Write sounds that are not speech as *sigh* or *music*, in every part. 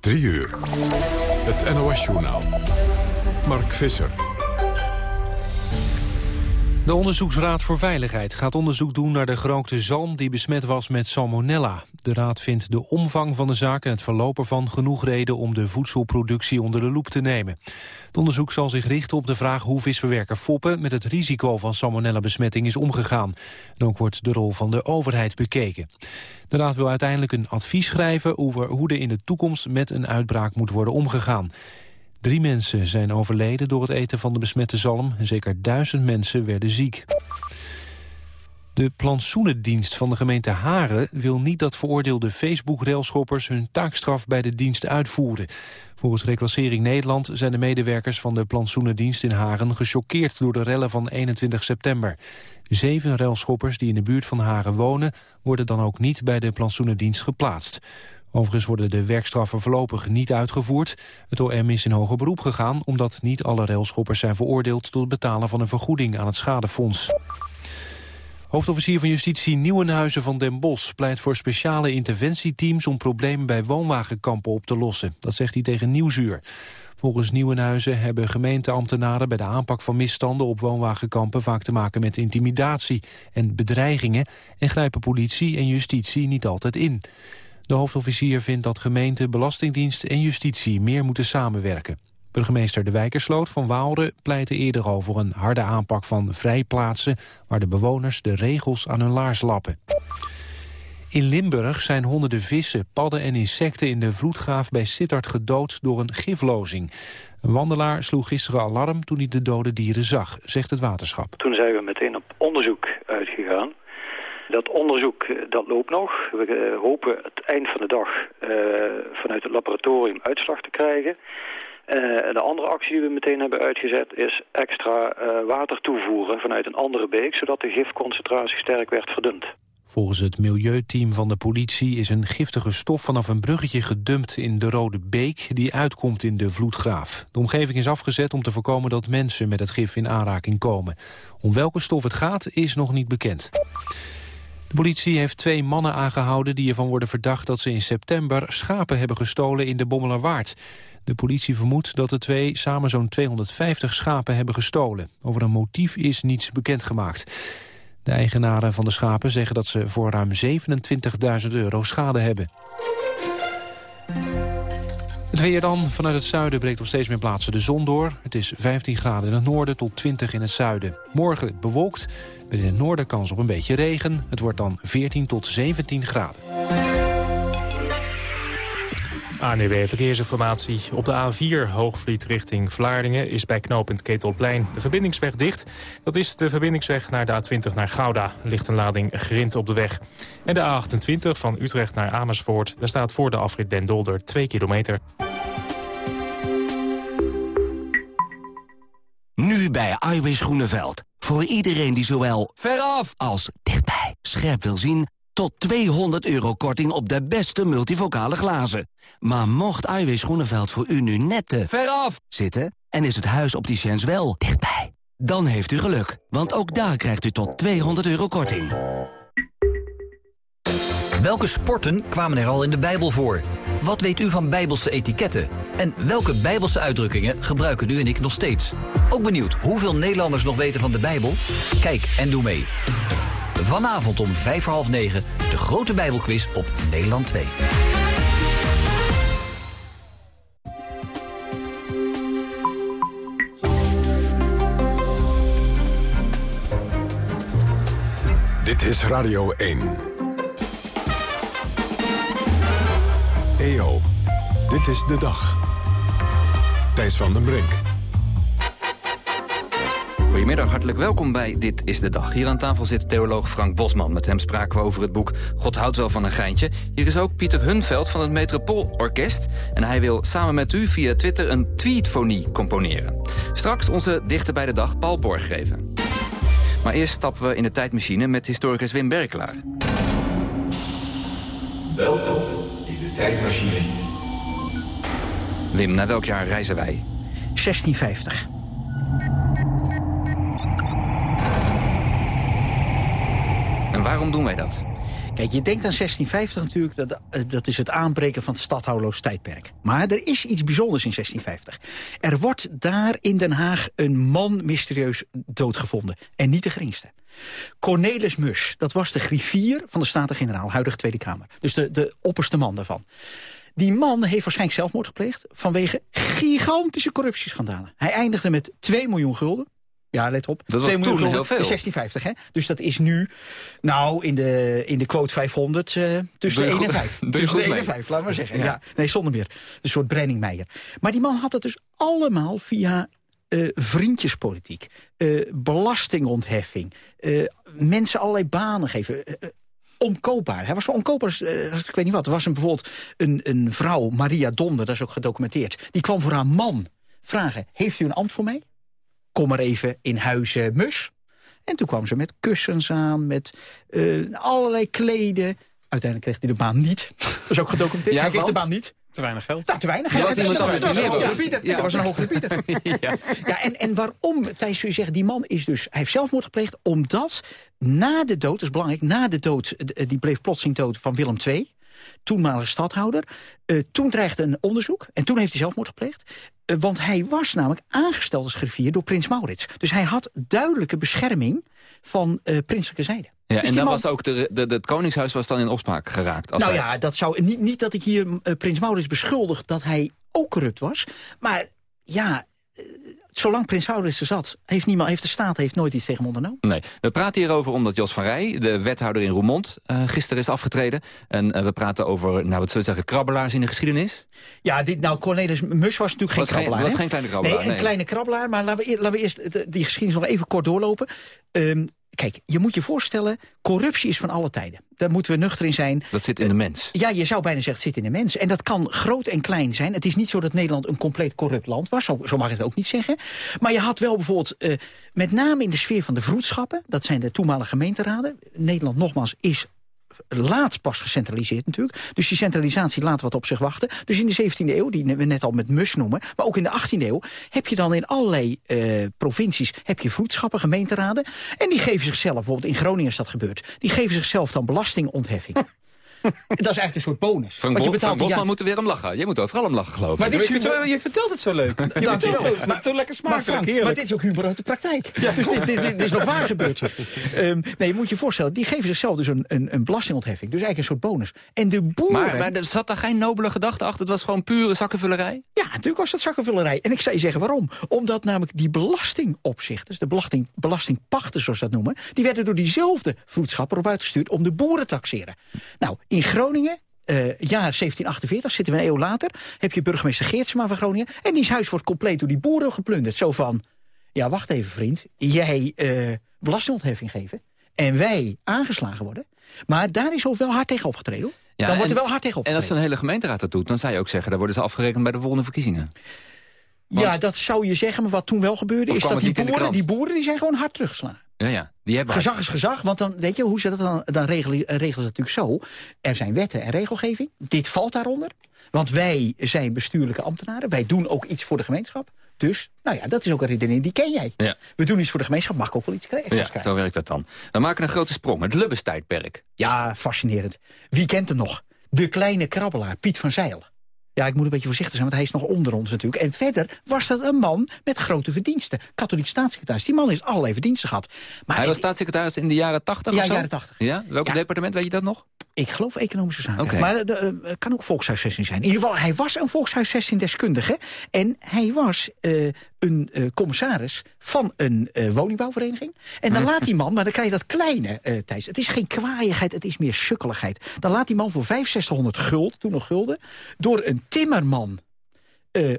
3 uur. Het NOS-journaal. Mark Visser. De Onderzoeksraad voor Veiligheid gaat onderzoek doen naar de grote zalm die besmet was met salmonella. De raad vindt de omvang van de zaak en het verloop ervan genoeg reden om de voedselproductie onder de loep te nemen. Het onderzoek zal zich richten op de vraag hoe visverwerker Foppen met het risico van salmonella-besmetting is omgegaan. En ook wordt de rol van de overheid bekeken. De raad wil uiteindelijk een advies schrijven over hoe er in de toekomst met een uitbraak moet worden omgegaan. Drie mensen zijn overleden door het eten van de besmette zalm... en zeker duizend mensen werden ziek. De plantsoenendienst van de gemeente Haren wil niet dat veroordeelde Facebook-railschoppers hun taakstraf bij de dienst uitvoeren. Volgens Reclassering Nederland zijn de medewerkers van de plantsoenendienst in Haren gechoqueerd door de rellen van 21 september. Zeven railschoppers die in de buurt van Haren wonen worden dan ook niet bij de plantsoenendienst geplaatst. Overigens worden de werkstraffen voorlopig niet uitgevoerd. Het OM is in hoger beroep gegaan omdat niet alle railschoppers zijn veroordeeld tot het betalen van een vergoeding aan het schadefonds. Hoofdofficier van Justitie Nieuwenhuizen van Den Bosch pleit voor speciale interventieteams om problemen bij woonwagenkampen op te lossen. Dat zegt hij tegen Nieuwsuur. Volgens Nieuwenhuizen hebben gemeenteambtenaren bij de aanpak van misstanden op woonwagenkampen vaak te maken met intimidatie en bedreigingen en grijpen politie en justitie niet altijd in. De hoofdofficier vindt dat gemeente, belastingdienst en justitie meer moeten samenwerken. Burgemeester De Wijkersloot van Waalre pleitte eerder over een harde aanpak van vrijplaatsen... waar de bewoners de regels aan hun laars lappen. In Limburg zijn honderden vissen, padden en insecten in de vloedgraaf bij Sittard gedood door een giflozing. Een wandelaar sloeg gisteren alarm toen hij de dode dieren zag, zegt het waterschap. Toen zijn we meteen op onderzoek uitgegaan. Dat onderzoek eh, dat loopt nog. We eh, hopen het eind van de dag uh, vanuit het laboratorium uitslag te krijgen. Uh, de andere actie die we meteen hebben uitgezet is extra water toevoeren vanuit een andere beek, zodat de gifconcentratie sterk werd verdund. Volgens het milieuteam van de politie is een giftige stof vanaf een bruggetje gedumpt in de Rode Beek die uitkomt in de vloedgraaf. De omgeving is afgezet om te voorkomen dat mensen met het gif in aanraking komen. Om welke stof het gaat is nog niet bekend. De politie heeft twee mannen aangehouden die ervan worden verdacht dat ze in september schapen hebben gestolen in de Bommelerwaard. De politie vermoedt dat de twee samen zo'n 250 schapen hebben gestolen. Over een motief is niets bekendgemaakt. De eigenaren van de schapen zeggen dat ze voor ruim 27.000 euro schade hebben. Weer dan. Vanuit het zuiden breekt op steeds meer plaatsen de zon door. Het is 15 graden in het noorden tot 20 in het zuiden. Morgen bewolkt, met in het noorden kans op een beetje regen. Het wordt dan 14 tot 17 graden. ANUW Verkeersinformatie. Op de A4 Hoogvliet richting Vlaardingen is bij knooppunt Ketelplein de verbindingsweg dicht. Dat is de verbindingsweg naar de A20 naar Gouda. Ligt een lading grind op de weg. En de A28 van Utrecht naar Amersfoort. Daar staat voor de afrit Den Dolder 2 kilometer. Nu bij Iwis Groeneveld. Voor iedereen die zowel veraf als dichtbij scherp wil zien tot 200 euro korting op de beste multivocale glazen. Maar mocht Iwis Groeneveld voor u nu net te veraf zitten... en is het huis opticiens wel dichtbij... dan heeft u geluk, want ook daar krijgt u tot 200 euro korting. Welke sporten kwamen er al in de Bijbel voor? Wat weet u van Bijbelse etiketten? En welke Bijbelse uitdrukkingen gebruiken u en ik nog steeds? Ook benieuwd hoeveel Nederlanders nog weten van de Bijbel? Kijk en doe mee. Vanavond om vijf voor half negen de grote Bijbelquiz op Nederland 2. Dit is Radio 1. EO, dit is de dag. Thijs van den Brink. Goedemiddag, hartelijk welkom bij Dit is de Dag. Hier aan tafel zit theoloog Frank Bosman. Met hem spraken we over het boek God houdt wel van een geintje. Hier is ook Pieter Hunveld van het Metropoolorkest. En hij wil samen met u via Twitter een tweetfonie componeren. Straks onze dichter bij de dag Paul Borggeven. Maar eerst stappen we in de tijdmachine met historicus Wim Berklaar. Welkom in de tijdmachine. Wim, naar welk jaar reizen wij? 1650. Waarom doen wij dat? Kijk, je denkt aan 1650 natuurlijk, dat, eh, dat is het aanbreken van het stadhoudeloos tijdperk. Maar er is iets bijzonders in 1650. Er wordt daar in Den Haag een man mysterieus doodgevonden. En niet de geringste. Cornelis Mus, dat was de griffier van de Staten-Generaal, huidige Tweede Kamer. Dus de, de opperste man daarvan. Die man heeft waarschijnlijk zelfmoord gepleegd... vanwege gigantische corruptieschandalen. Hij eindigde met 2 miljoen gulden. Ja, let op. Dat was toen gulden heel veel. in 1650, hè? Dus dat is nu, nou, in de, in de quote 500, uh, tussen de 1 en goed- 5. doe je Tussen de goed 1 en mee. 5, laten we zeggen. Ja. Ja. Nee, zonder meer. Een soort Brenningmeijer. Maar die man had dat dus allemaal via eh, vriendjespolitiek, eh, belastingontheffing, eh, mensen allerlei banen geven. eh, eh, onkoopbaar. Hij was zo onkoopbaar als, eh, als ik weet niet wat. Er was een, bijvoorbeeld een, een vrouw, Maria Donder, dat is ook gedocumenteerd. Die kwam voor haar man vragen, heeft u een ambt voor mij? Kom maar even in huizen Mus. En toen kwam ze met kussens aan, met eh, allerlei kleden. Uiteindelijk kreeg hij de baan niet. *laughs* Dat is ook gedocumenteerd. Ja, hij kreeg de baan niet. Te weinig geld. Nou, te weinig. Was Dat was. Dat was een hogere bieder. *laughs* ja. Ja, en, en waarom, Thijs, zul je zeggen, die man is dus... Hij heeft zelfmoord gepleegd omdat na de dood, dat is belangrijk... na de dood, eh, die bleef plotseling dood van Willem II... toenmalige stadhouder. eh, toen dreigde een onderzoek en toen heeft hij zelfmoord gepleegd. Eh, want hij was namelijk aangesteld als griffier door prins Maurits. Dus hij had duidelijke bescherming van eh prinselijke zijde. Ja, Dus en dan man- was ook de, de, het Koningshuis was dan in opspraak geraakt. Als nou hij- ja, dat zou, niet, niet dat ik hier prins Maurits beschuldig dat hij ook corrupt was. Maar ja, zolang prins Maurits er zat, heeft, niemand, heeft de staat heeft nooit iets tegen hem ondernomen. Nee, we praten hierover omdat Jos van Rij, de wethouder in Roermond, eh, gisteren is afgetreden. En eh, we praten over, nou wat zullen we zeggen, krabbelaars in de geschiedenis. Ja, dit, nou, Cornelis Mus was natuurlijk Was geen krabbelaar. was geen kleine krabbelaar, Nee, een nee. kleine krabbelaar. Maar laten we, laten we eerst de- die geschiedenis nog even kort doorlopen. Ehm, kijk, je moet je voorstellen, corruptie is van alle tijden. Daar moeten we nuchter in zijn. Dat zit in de mens. Ja, je zou bijna zeggen, het zit in de mens. En dat kan groot en klein zijn. Het is niet zo dat Nederland een compleet corrupt land was. Zo, zo mag ik het ook niet zeggen. Maar je had wel bijvoorbeeld, eh, met name in de sfeer van de vroedschappen... dat zijn de toenmalige gemeenteraden. Nederland, nogmaals, is laat pas gecentraliseerd natuurlijk. Dus die centralisatie laat wat op zich wachten. Dus in de 17e eeuw, die we net al met mus noemen... maar ook in de 18e eeuw, heb je dan in allerlei eh, provincies... heb je vroedschappen, gemeenteraden. En die geven zichzelf, bijvoorbeeld in Groningen is dat gebeurd... die geven zichzelf dan belastingontheffing. *laughs* dat is eigenlijk een soort bonus. Frank, Want je Bo- Frank betaalt Bosman ja, moet er weer om lachen. Je moet overal om lachen, geloof ik. Maar dit is Je, vertelt het zo leuk. *laughs* Je vertelt het, Maar- zo lekker maar, smakelijk, Frank, maar dit is ook humor uit de praktijk. dus dit, dit, dit is nog waar gebeurd. *laughs* Ehm, nee, je moet je voorstellen, die geven zichzelf dus een, een, een belastingontheffing. Dus eigenlijk een soort bonus. En de boeren... Maar, maar er zat daar geen nobele gedachte achter? Het was gewoon pure zakkenvullerij? Ja, natuurlijk was dat zakkenvullerij. En ik zou je zeggen waarom. Omdat namelijk die belastingopzichters, de belasting, belastingpachters zoals ze dat noemen... die werden door diezelfde vroedschappen erop uitgestuurd om de boeren te taxeren. Nou, in Groningen... eh jaar 1748, zitten we een eeuw later... heb je burgemeester Geertsma van Groningen... en diens huis wordt compleet door die boeren geplunderd. Zo van, ja, wacht even vriend. Jij eh belastingontheffing geven... en wij aangeslagen worden... Maar daar is ook wel hard tegen opgetreden. Ja, dan wordt en- er wel hard tegen En opgetreden. als een hele gemeenteraad dat doet, dan zou je ook zeggen... dan worden ze afgerekend bij de volgende verkiezingen. Ja, dat zou je zeggen, maar wat toen wel gebeurde... Is dat die boeren, die boeren die zijn gewoon hard teruggeslagen. Ja, ja. Die hebben Gezag is gezag, want dan weet je hoe ze dat dan, dan regelen, regelen ze natuurlijk zo. Er zijn wetten en regelgeving. Dit valt daaronder. Want wij zijn bestuurlijke ambtenaren. Wij doen ook iets voor de gemeenschap. Dus, nou ja, dat is ook een redenering, die ken jij. Ja. We doen iets voor de gemeenschap, mag ik ook wel iets extra's Ja, krijgen. zo werkt dat dan. Dan maken we een grote sprong. Het Lubbestijdperk. Ja, fascinerend. Wie kent hem nog? De kleine krabbelaar, Piet van Zeil. Ja, ik moet een beetje voorzichtig zijn, want hij is nog onder ons natuurlijk. En verder was dat een man met grote verdiensten. Katholiek staatssecretaris. Die man heeft allerlei verdiensten gehad. Maar Hij was staatssecretaris in de jaren 80 Ja, of zo? jaren 80. Ja? Welk Ja. departement, weet je dat nog? Ik geloof economische zaken. Maar het kan ook volkshuisvesting zijn. In ieder geval, hij was een volkshuisvestingdeskundige. En hij was eh, een eh, commissaris van een eh, woningbouwvereniging. En dan laat die man, maar dan krijg je dat kleine, eh Thijs. Het is geen kwaaiigheid, het is meer sukkeligheid. Dan laat die man voor 6500 gulden, toen nog gulden... door een timmerman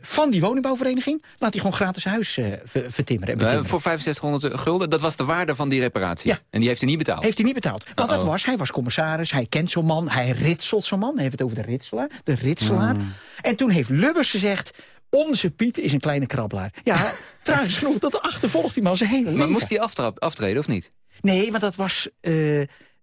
van die woningbouwvereniging... laat hij gewoon gratis huis ver- vertimmeren. En voor 6500 gulden, dat was de waarde van die reparatie. Ja. En die heeft hij niet betaald. Heeft hij niet betaald. Want dat was, hij was commissaris, hij kent zo'n man, hij ritselt zo'n man. Hij heeft het over de ritselaar, de ritselaar. Mm. En toen heeft Lubbers gezegd, onze Piet is een kleine krabbelaar. Ja, *laughs* tragisch genoeg, dat achtervolgt die man zijn hele leven. Maar moest hij aftreden of niet? Nee, want dat was... eh,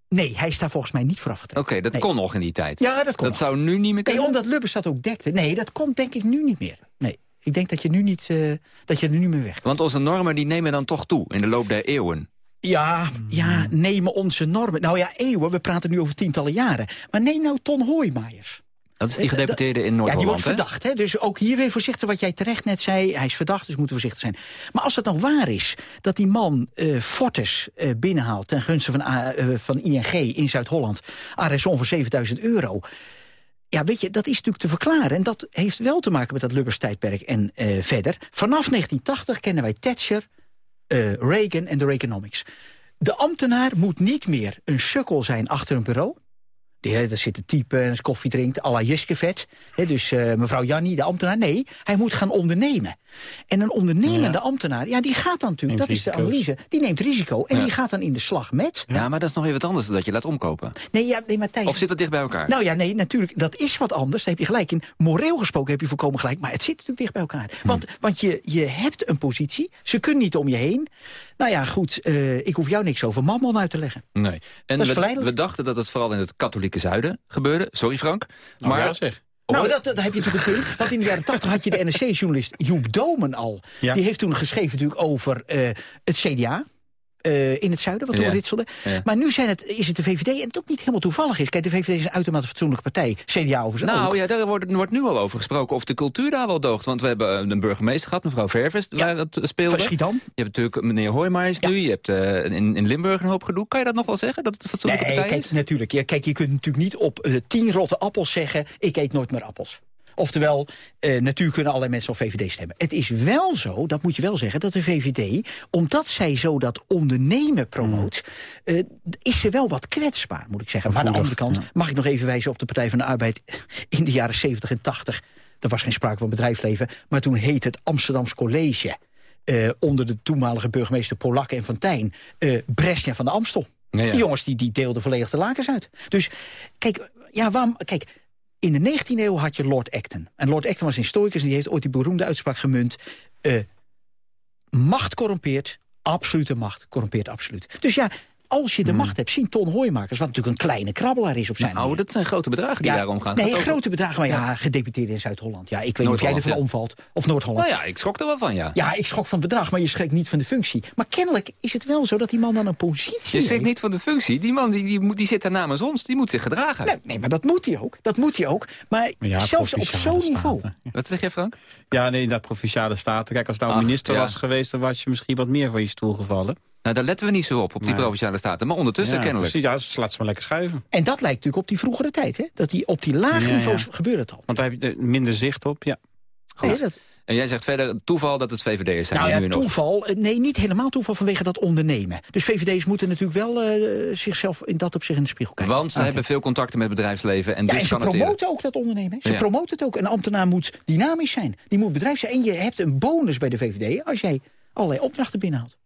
nee, hij is daar volgens mij niet voor Oké, afgetreden. dat Nee. kon nog in die tijd. Ja, dat kon Dat nog. zou nu niet meer Nee, kunnen? omdat Lubbers dat ook dekte. Nee, dat komt denk ik nu niet meer. Nee, ik denk dat je nu niet, eh, dat je er nu meer weg Want onze normen die nemen dan toch toe in de loop der eeuwen. Ja, ja, nemen onze normen. Nou ja, eeuwen, we praten nu over tientallen jaren. Maar neem nou Ton Hoijmaiers. Dat is die gedeputeerde in Noord-Holland, Ja, die wordt verdacht. Hè? Dus ook hier weer voorzichtig wat jij terecht net zei. Hij is verdacht, dus moeten we voorzichtig zijn. Maar als het nou waar is dat die man uh, Fortis uh, binnenhaalt... ten gunste van, uh, van ING in Zuid-Holland... Areson voor 7000 euro... Ja, weet je, dat is natuurlijk te verklaren. En dat heeft wel te maken met dat Lubbers-tijdperk en verder. Vanaf 1980 kennen wij Thatcher, Reagan en de Reaganomics. De ambtenaar moet niet meer een sukkel zijn achter een bureau die hele tijd zit te typen en eens koffie drinkt, à la Jiskevet. Dus uh, mevrouw Jannie, de ambtenaar. Nee, hij moet gaan ondernemen. En een ondernemende ambtenaar, ja, die gaat dan natuurlijk, dat is de analyse, die neemt risico en die gaat dan in de slag met. Ja, maar dat is nog even wat anders dan dat je laat omkopen. Nee, ja, nee, maar Thijs, Of zit dat dicht bij elkaar? Nou ja, nee, natuurlijk, dat is wat anders, daar heb je gelijk in. Moreel gesproken heb je volkomen gelijk, maar het zit natuurlijk dicht bij elkaar. Hm. Want, want je, je hebt een positie, ze kunnen niet om je heen. Nou ja, goed, uh, ik hoef jou niks over mammon uit te leggen. Nee. En we, we, dachten dat het vooral in het katholieke zuiden gebeurde. Sorry Frank. Nou, maar ja, zeg. Nou, dat, dat heb je natuurlijk punt. Want in de jaren 80 had je de NRC-journalist Joep Domen al. Ja. Die heeft toen geschreven natuurlijk over uh, het CDA. Uh, in het zuiden, wat ja. ritselde. Ja. Maar nu zijn het, is het de VVD, en het ook niet helemaal toevallig is. Kijk, de VVD is een uitermate fatsoenlijke partij. CDA over Nou ook. ja, daar wordt, wordt nu al over gesproken of de cultuur daar wel doogt. Want we hebben een burgemeester gehad, mevrouw Ververs, Ja. waar het speelde. Van Schiedam. Je hebt natuurlijk meneer Hoijmaijers Ja. nu. Je hebt uh, in, in Limburg een hoop gedoe. Kan je dat nog wel zeggen, dat het een fatsoenlijke Nee, partij kijk, is? natuurlijk. Ja, kijk, je kunt natuurlijk niet op uh, tien rotte appels zeggen... ik eet nooit meer appels. Oftewel, uh, natuurlijk kunnen allerlei mensen op VVD stemmen. Het is wel zo, dat moet je wel zeggen, dat de VVD... omdat zij zo dat ondernemen promoot... Uh, is ze wel wat kwetsbaar, moet ik zeggen. Maar aan de andere kant mag ik nog even wijzen op de Partij van de Arbeid... *laughs* in de jaren 70 en 80. Er was geen sprake van bedrijfsleven, maar toen heet het Amsterdams College... Uh, onder de toenmalige burgemeester Polak en Van Tijn... Uh, Brescia van de Amstel. Ja. Die jongens die, die deelden volledig de lakens uit. Dus kijk, ja, waarom, kijk, in de 19e eeuw had je Lord Acton. En Lord Acton was een historicus en die heeft ooit die beroemde uitspraak gemunt... Uh, macht corrompeert, absolute macht corrompeert absoluut. Dus ja, als je de macht hebt, zien Ton Hooimakers... wat natuurlijk een kleine krabbelaar is op zijn Nou, dat zijn grote bedragen die ja, daar omgaan. Nee, grote bedragen, maar ja, gedeputeerd in Zuid-Holland. Ja, ik weet niet of jij ervan omvalt. Of Noord-Holland. Nou ja, ik schrok er wel van, ja. Ja, ik schrok van het bedrag, maar je schrikt niet van de functie. Maar kennelijk is het wel zo dat die man dan een positie Je schrikt heeft. niet van de functie. Die man die, die, moet- die zit daar namens ons. Die moet zich gedragen. Nee, nee, maar dat moet hij ook. Dat moet hij ook. Maar Ja, zelfs op zo'n niveau. Wat zeg je, Frank? Ja, nee, inderdaad, provinciale staten. Kijk, als nou Ach, minister ja. was geweest... dan was je misschien wat meer van je stoel gevallen. Nou, daar letten we niet zo op, op die Nee. provinciale staten. Maar ondertussen ja, kennelijk. precies. Ja, dus laat ze maar lekker schuiven. En dat lijkt natuurlijk op die vroegere tijd. Hè? Dat die op die lage Ja, ja. niveaus gebeurt het al. Want daar heb je er minder zicht op, ja. Nee, is dat? En jij zegt verder toeval dat het VVD is. zijn Nou ja, nu toeval. eh, Nee, niet helemaal toeval vanwege dat ondernemen. Dus VVD'ers moeten natuurlijk wel eh, zichzelf in dat op zich in de spiegel kijken. Want ze Ah, hebben veel contacten met bedrijfsleven. En Ja, dus en ze kan het promoten ook dat ondernemen. hè. Ze Ja. promoten het ook. Een ambtenaar moet dynamisch zijn. Die moet bedrijf zijn. En je hebt een bonus bij de VVD als jij allerlei opdrachten binnenhaalt.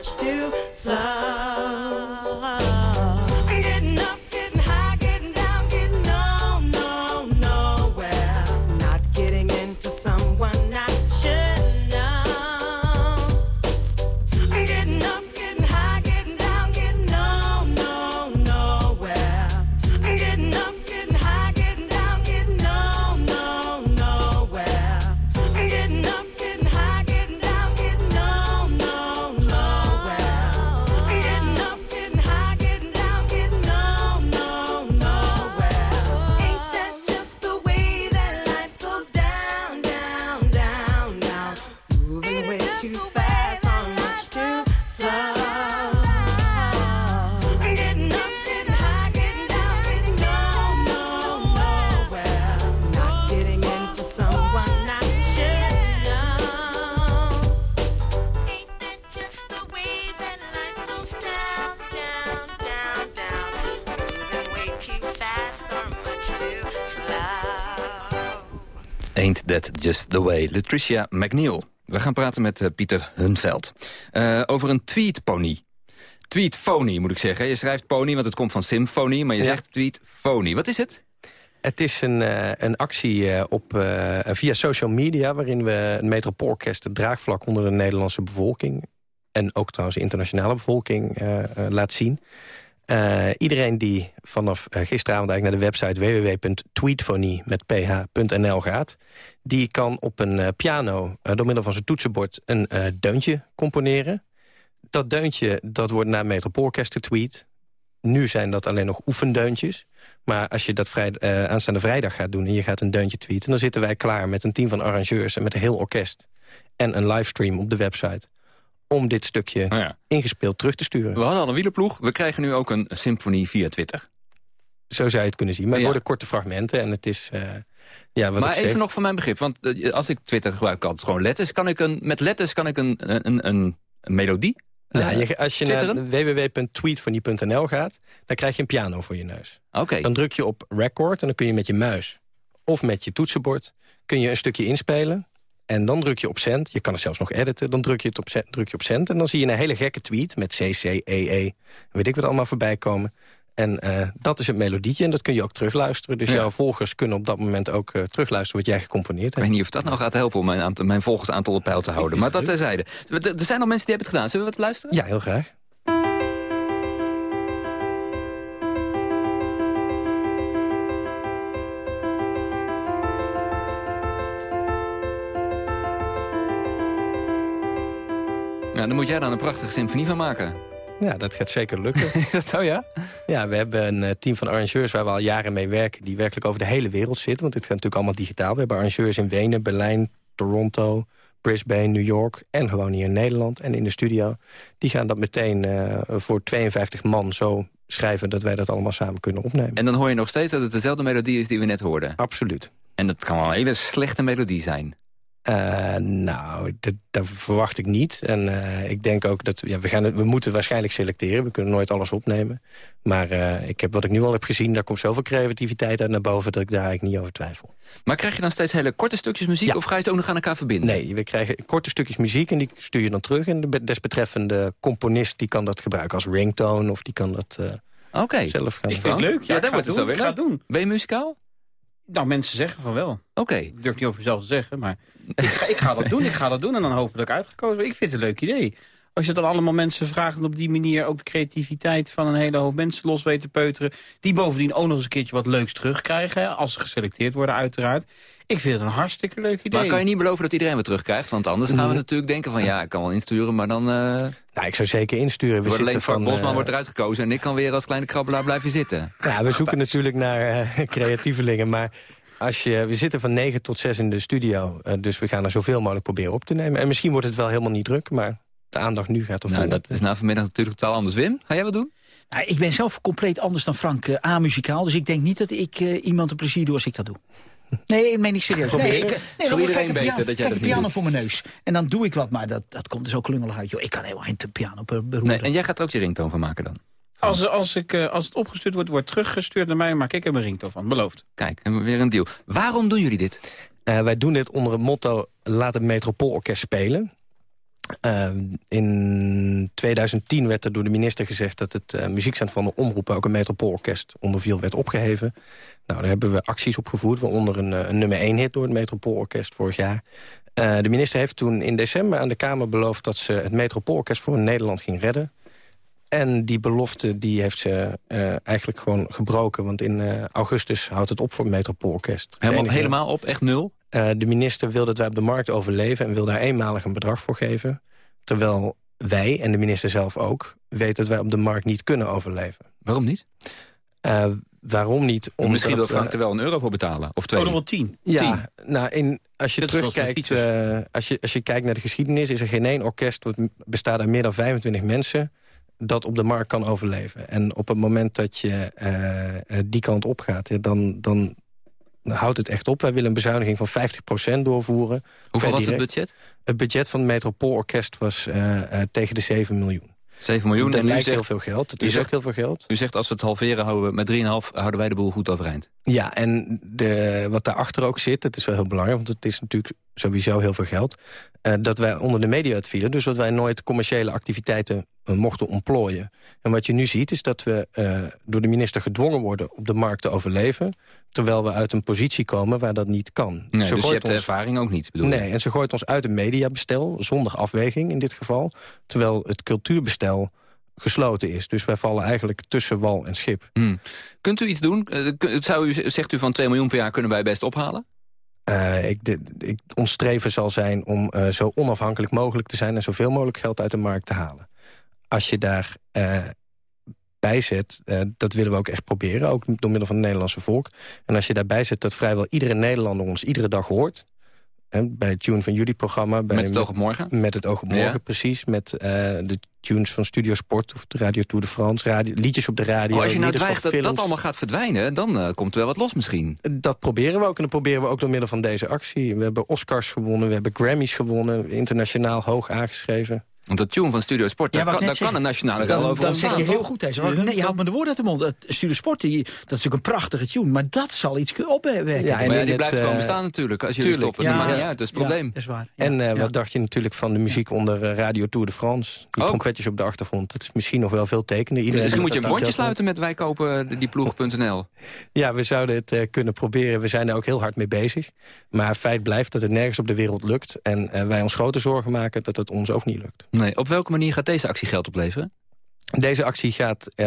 much to Just The Way. Latricia McNeil. We gaan praten met eh, Pieter Hunveld. Eh, over een tweetpony. Tweetphony moet ik zeggen. Je schrijft pony, want het komt van symfonie. Maar je zegt tweetphony. Wat is het? Het is een, eh, een actie op, via social media... waarin we een metropoolorkest het draagvlak onder de Nederlandse bevolking... en ook trouwens de internationale bevolking laat zien. Eh, iedereen die vanaf eh, gisteravond eigenlijk naar de website www.tweetphony met ph.nl gaat... die kan op een eh, piano door middel van zijn toetsenbord een deuntje componeren. Dat deuntje dat wordt naar Metropoolorkest getweet. Nu zijn dat alleen nog oefendeuntjes. Maar als je dat vrij, aanstaande vrijdag gaat doen en je gaat een deuntje tweeten... dan zitten wij klaar met een team van arrangeurs en met een heel orkest... en een livestream op de website om dit stukje ingespeeld terug te sturen. We hadden al een wielerploeg. We krijgen nu ook een symfonie via Twitter. Zo zou je het kunnen zien. Maar het worden korte fragmenten en het is... eh, ja, wat maar even zeg- nog van mijn begrip. Want eh, als ik Twitter gebruik, altijd gewoon letters. Kan ik een, met letters kan ik een, een, een, een melodie Ja, eh, je, als je twitteren? naar www.tweetvannie.nl gaat... dan krijg je een piano voor je neus. Oké. Dan druk je op record en dan kun je met je muis... of met je toetsenbord kun je een stukje inspelen... en dan druk je op send. Je kan het zelfs nog editen. Dan druk je, het op, send, druk je op send en dan zie je een hele gekke tweet... met CC, EE, weet ik wat allemaal voorbij komen... En eh, dat is het melodietje en dat kun je ook terugluisteren. Dus Ja. jouw volgers kunnen op dat moment ook eh, terugluisteren... wat jij gecomponeerd Ik hebt. weet niet of dat nou gaat helpen om mijn, aantal, mijn volgersaantal op peil te houden. Maar dat terzijde. Er er zijn al mensen die hebben het gedaan. Zullen we wat luisteren? Ja, heel graag. Ja, dan moet jij dan een prachtige symfonie van maken. Ja, dat gaat zeker lukken. *laughs* dat zou ja? Ja, we hebben een eh, team van arrangeurs waar we al jaren mee werken... die werkelijk over de hele wereld zitten. Want dit gaat natuurlijk allemaal digitaal. We hebben arrangeurs in Wenen, Berlijn, Toronto, Brisbane, New York... en gewoon hier in Nederland en in de studio. Die gaan dat meteen eh, voor 52 man zo schrijven... dat wij dat allemaal samen kunnen opnemen. En dan hoor je nog steeds dat het dezelfde melodie is die we net hoorden. Absoluut. En dat kan wel een hele slechte melodie zijn. Eh, nou, dat, dat verwacht ik niet. En eh, ik denk ook dat ja, we, gaan, we moeten waarschijnlijk selecteren. We kunnen nooit alles opnemen. Maar eh, ik heb, wat ik nu al heb gezien, daar komt zoveel creativiteit uit naar boven... dat ik daar eigenlijk niet over twijfel. Maar krijg je dan steeds hele korte stukjes muziek... of ga je ze ook nog aan elkaar verbinden? Nee, we krijgen korte stukjes muziek en die stuur je dan terug. En de be- desbetreffende componist die kan dat gebruiken als ringtone... of die kan dat eh, Oké. zelf gaan Ik vind het leuk. Ja, ga wordt het doen. zo weer leuk. doen. Ben je muzikaal? Nou, mensen zeggen van wel. Oké. Ik durf niet over mezelf te zeggen, maar *laughs* ik, ga, ik ga dat doen. Ik ga dat doen en dan dat ik uitgekozen word. Ik vind het een leuk idee. Als je dan allemaal mensen vraagt en op die manier ook de creativiteit van een hele hoop mensen los weet te peuteren. Die bovendien ook nog eens een keertje wat leuks terugkrijgen. Als ze geselecteerd worden uiteraard. Ik vind het een hartstikke leuk idee. Maar kan je niet beloven dat iedereen wat terugkrijgt? Want anders gaan we natuurlijk denken van... ja, ik kan wel insturen, maar dan... eh Nou, ik zou zeker insturen. We wordt alleen van, Bosman eh, wordt eruit gekozen... en ik kan weer als kleine krabbelaar blijven zitten. Ja, we zoeken natuurlijk naar eh, *laughs* creatievelingen. Maar als je, we zitten van 9 tot 6 in de studio. dus we gaan er zoveel mogelijk proberen op te nemen. En misschien wordt het wel helemaal niet druk. Maar de aandacht nu gaat er Nou, dat is na vanmiddag natuurlijk totaal anders. Wim, ga jij wat doen? Nou, ik ben zelf compleet anders dan Frank eh, amuzikaal. Dus ik denk niet dat ik eh, iemand een plezier doe als ik dat doe. Nee, ik meen niet serieus. Nee, ik, nee, dan iedereen ik piano- dat jij dat piano voor mijn neus. En dan doe ik wat, maar dat, dat komt er zo klungelig uit. Joh, ik kan helemaal geen te- piano be- beroeren. Nee, en jij gaat er ook je ringtoon van maken dan? Als, als, ik, eh, als het opgestuurd wordt, wordt teruggestuurd naar mij, maak ik er mijn ringtoon van. Beloofd. Kijk, hebben we weer een deal. Waarom doen jullie dit? Eh, wij doen dit onder het motto Laat het Metropoolorkest spelen. Uh, in 2010 werd er door de minister gezegd... dat het uh, muziekcentrum van de omroep ook een metropoolorkest onderviel werd opgeheven. Nou, daar hebben we acties op gevoerd, waaronder een, een nummer 1 hit door het metropoolorkest vorig jaar. Uh, de minister heeft toen in december aan de Kamer beloofd... dat ze het metropoolorkest voor Nederland ging redden. En die belofte die heeft ze uh, eigenlijk gewoon gebroken. Want in uh, augustus houdt het op voor het Metropoolorkest. Helemaal, helemaal op? Echt nul? Uh, de minister wil dat wij op de markt overleven... en wil daar eenmalig een bedrag voor geven. Terwijl wij, en de minister zelf ook... weten dat wij op de markt niet kunnen overleven. Waarom niet? waarom niet? Omdat, Misschien wil Frank er wel een euro voor betalen. Of twee. Oh, wel tien. Ja, nou, in, als je terugkijkt... als, je, als je kijkt naar de geschiedenis... is er geen één orkest... dat bestaat uit meer dan 25 mensen dat op de markt kan overleven. En op het moment dat je uh, die kant op gaat, dan, dan houdt het echt op. Wij willen een bezuiniging van 50% doorvoeren. Hoeveel was het budget? Het budget van het Metropoolorkest was uh, tegen de 7 miljoen. 7 miljoen. Dat lijkt zegt, heel veel geld. Het is zegt, ook heel veel geld. U zegt als we het halveren houden met 3,5 houden wij de boel goed overeind. Ja, en de, wat daarachter ook zit, dat is wel heel belangrijk... want het is natuurlijk sowieso heel veel geld... Uh, dat wij onder de media het vielen. Dus dat wij nooit commerciële activiteiten mochten ontplooien. En wat je nu ziet is dat we uh, door de minister gedwongen worden... op de markt te overleven. Terwijl we uit een positie komen waar dat niet kan. Nee, ze dus je hebt ons... de ervaring ook niet, bedoel Nee, en ze gooit ons uit het mediabestel, zonder afweging in dit geval. Terwijl het cultuurbestel gesloten is. Dus wij vallen eigenlijk tussen wal en schip. Hmm. Kunt u iets doen? Zou u, zegt u van 2 miljoen per jaar kunnen wij best ophalen? Uh, ik, de, ik, ons streven zal zijn om uh, zo onafhankelijk mogelijk te zijn... en zoveel mogelijk geld uit de markt te halen. Als je daar uh, bij zet, dat willen we ook echt proberen... ook door middel van het Nederlandse volk. En als je daarbij zet dat vrijwel iedere Nederlander ons iedere dag hoort... En bij het Tune van jullie programma. Bij, met het oog op morgen? Met het oog op morgen, ja. precies. Met uh, de tunes van Studio Sport of de Radio Tour de France. Radio, liedjes op de radio. Oh, als je nou dreigt dat dat allemaal gaat verdwijnen... dan uh, komt er wel wat los misschien. Dat proberen we ook. En dat proberen we ook door middel van deze actie. We hebben Oscars gewonnen, we hebben Grammys gewonnen. Internationaal hoog aangeschreven. Want dat tune van Studio Sport, ja, daar, kan, daar kan, een nationale dan, over Dan zeg je heel goed, hè. Nee, je haalt me de woorden uit de mond. Studio Sport, die, dat is natuurlijk een prachtige tune. Maar dat zal iets kunnen opwerken. Ja, en maar ja, die blijft uh, gewoon bestaan natuurlijk. Als jullie stoppen, ja, dat maakt niet uit. Dat is het probleem. dat is waar. en uh, wat dacht je natuurlijk van de muziek onder Radio Tour de France? Die trompetjes op de achtergrond. Dat is misschien nog wel veel tekenen. Dus misschien moet je een bondje sluiten met wij kopen die ploeg.nl. ja, we zouden het kunnen proberen. We zijn er ook heel hard mee bezig. Maar feit blijft dat het nergens op de wereld lukt. En wij ons grote zorgen maken dat het ons ook niet lukt. Nee, op welke manier gaat deze actie geld opleveren? Deze actie gaat uh,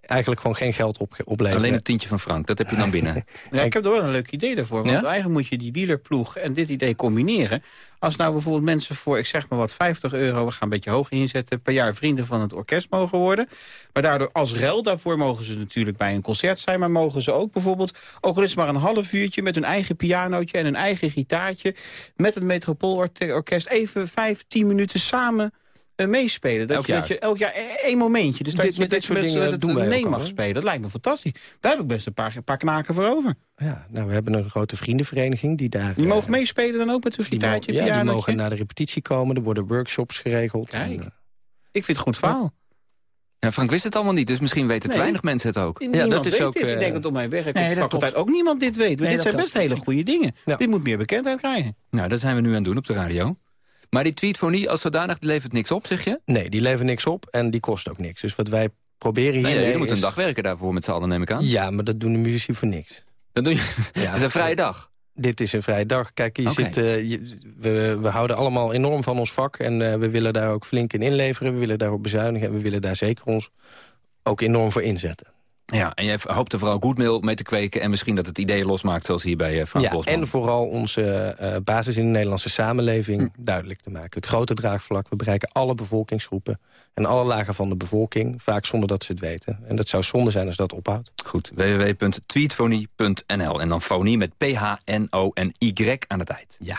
eigenlijk gewoon geen geld op, opleveren. Alleen het tientje van Frank, dat heb je dan binnen. *laughs* ja, ik heb er wel een leuk idee daarvoor. Want ja? eigenlijk moet je die wielerploeg en dit idee combineren. Als nou bijvoorbeeld mensen voor, ik zeg maar wat, 50 euro... we gaan een beetje hoog inzetten, per jaar vrienden van het orkest mogen worden. Maar daardoor als rel daarvoor mogen ze natuurlijk bij een concert zijn... maar mogen ze ook bijvoorbeeld, ook al is het maar een half uurtje... met hun eigen pianootje en een eigen gitaartje... met het Metropoolorkest even vijf, tien minuten samen meespelen. Dat, elk je, jaar. dat je elk jaar één momentje. Dus dat dit, je met dit soort dingen het doen wij mee mag al, spelen. Dat lijkt me fantastisch. Daar heb ik best een paar, een paar knaken voor over. Ja, nou, we hebben een grote vriendenvereniging die daar... Die mogen meespelen dan ook met hun gitaartje, Ja, die mogen naar de repetitie komen. Er worden workshops geregeld. Kijk, en, uh, ik vind het goed verhaal. Ja, Frank wist het allemaal niet, dus misschien weten te Nee. weinig mensen het ook. Niemand dat is weet ook, dit. eh, Ik denk dat op mijn werk nee, de faculteit ook niemand dit weet. Maar Nee, dit zijn klopt. best hele goede dingen. Ja. Dit moet meer bekendheid krijgen. Nou, dat zijn we nu aan het doen op de radio. Maar die tweetfonie als zodanig levert niks op, zeg je? Nee, die leveren niks op en die kost ook niks. Dus wat wij proberen hier... Nee, jullie moeten een dag werken daarvoor met z'n allen, neem ik aan. Ja, maar dat doen de muzici voor niks. Dat doe je. *laughs* Ja, *laughs* is een vrije dag. Dit is een vrije dag. Kijk, je zit, eh, je- we, we houden allemaal enorm van ons vak. En eh, we willen daar ook flink in inleveren. We willen daarop bezuinigen. En we willen daar zeker ons ook enorm voor inzetten. Ja, en jij hoopt er vooral goodmail mee te kweken... en misschien dat het ideeën losmaakt, zoals hier bij eh, Frank Ja, Bosman. en vooral onze eh, basis in de Nederlandse samenleving Hm. duidelijk te maken. Het grote draagvlak. We bereiken alle bevolkingsgroepen en alle lagen van de bevolking. Vaak zonder dat ze het weten. En dat zou zonde zijn als dat ophoudt. Goed, www.tweetfonie.nl. En dan fonie met P-H-N-O-N-Y aan het eind. Ja.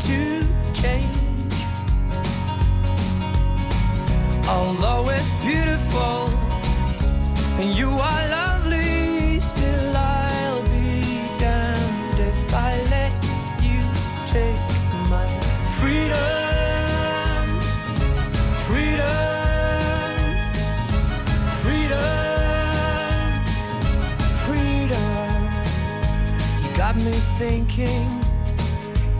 to change. Although it's beautiful and you are lovely, still I'll be damned if I let you take my freedom, freedom, freedom, freedom. You got me thinking,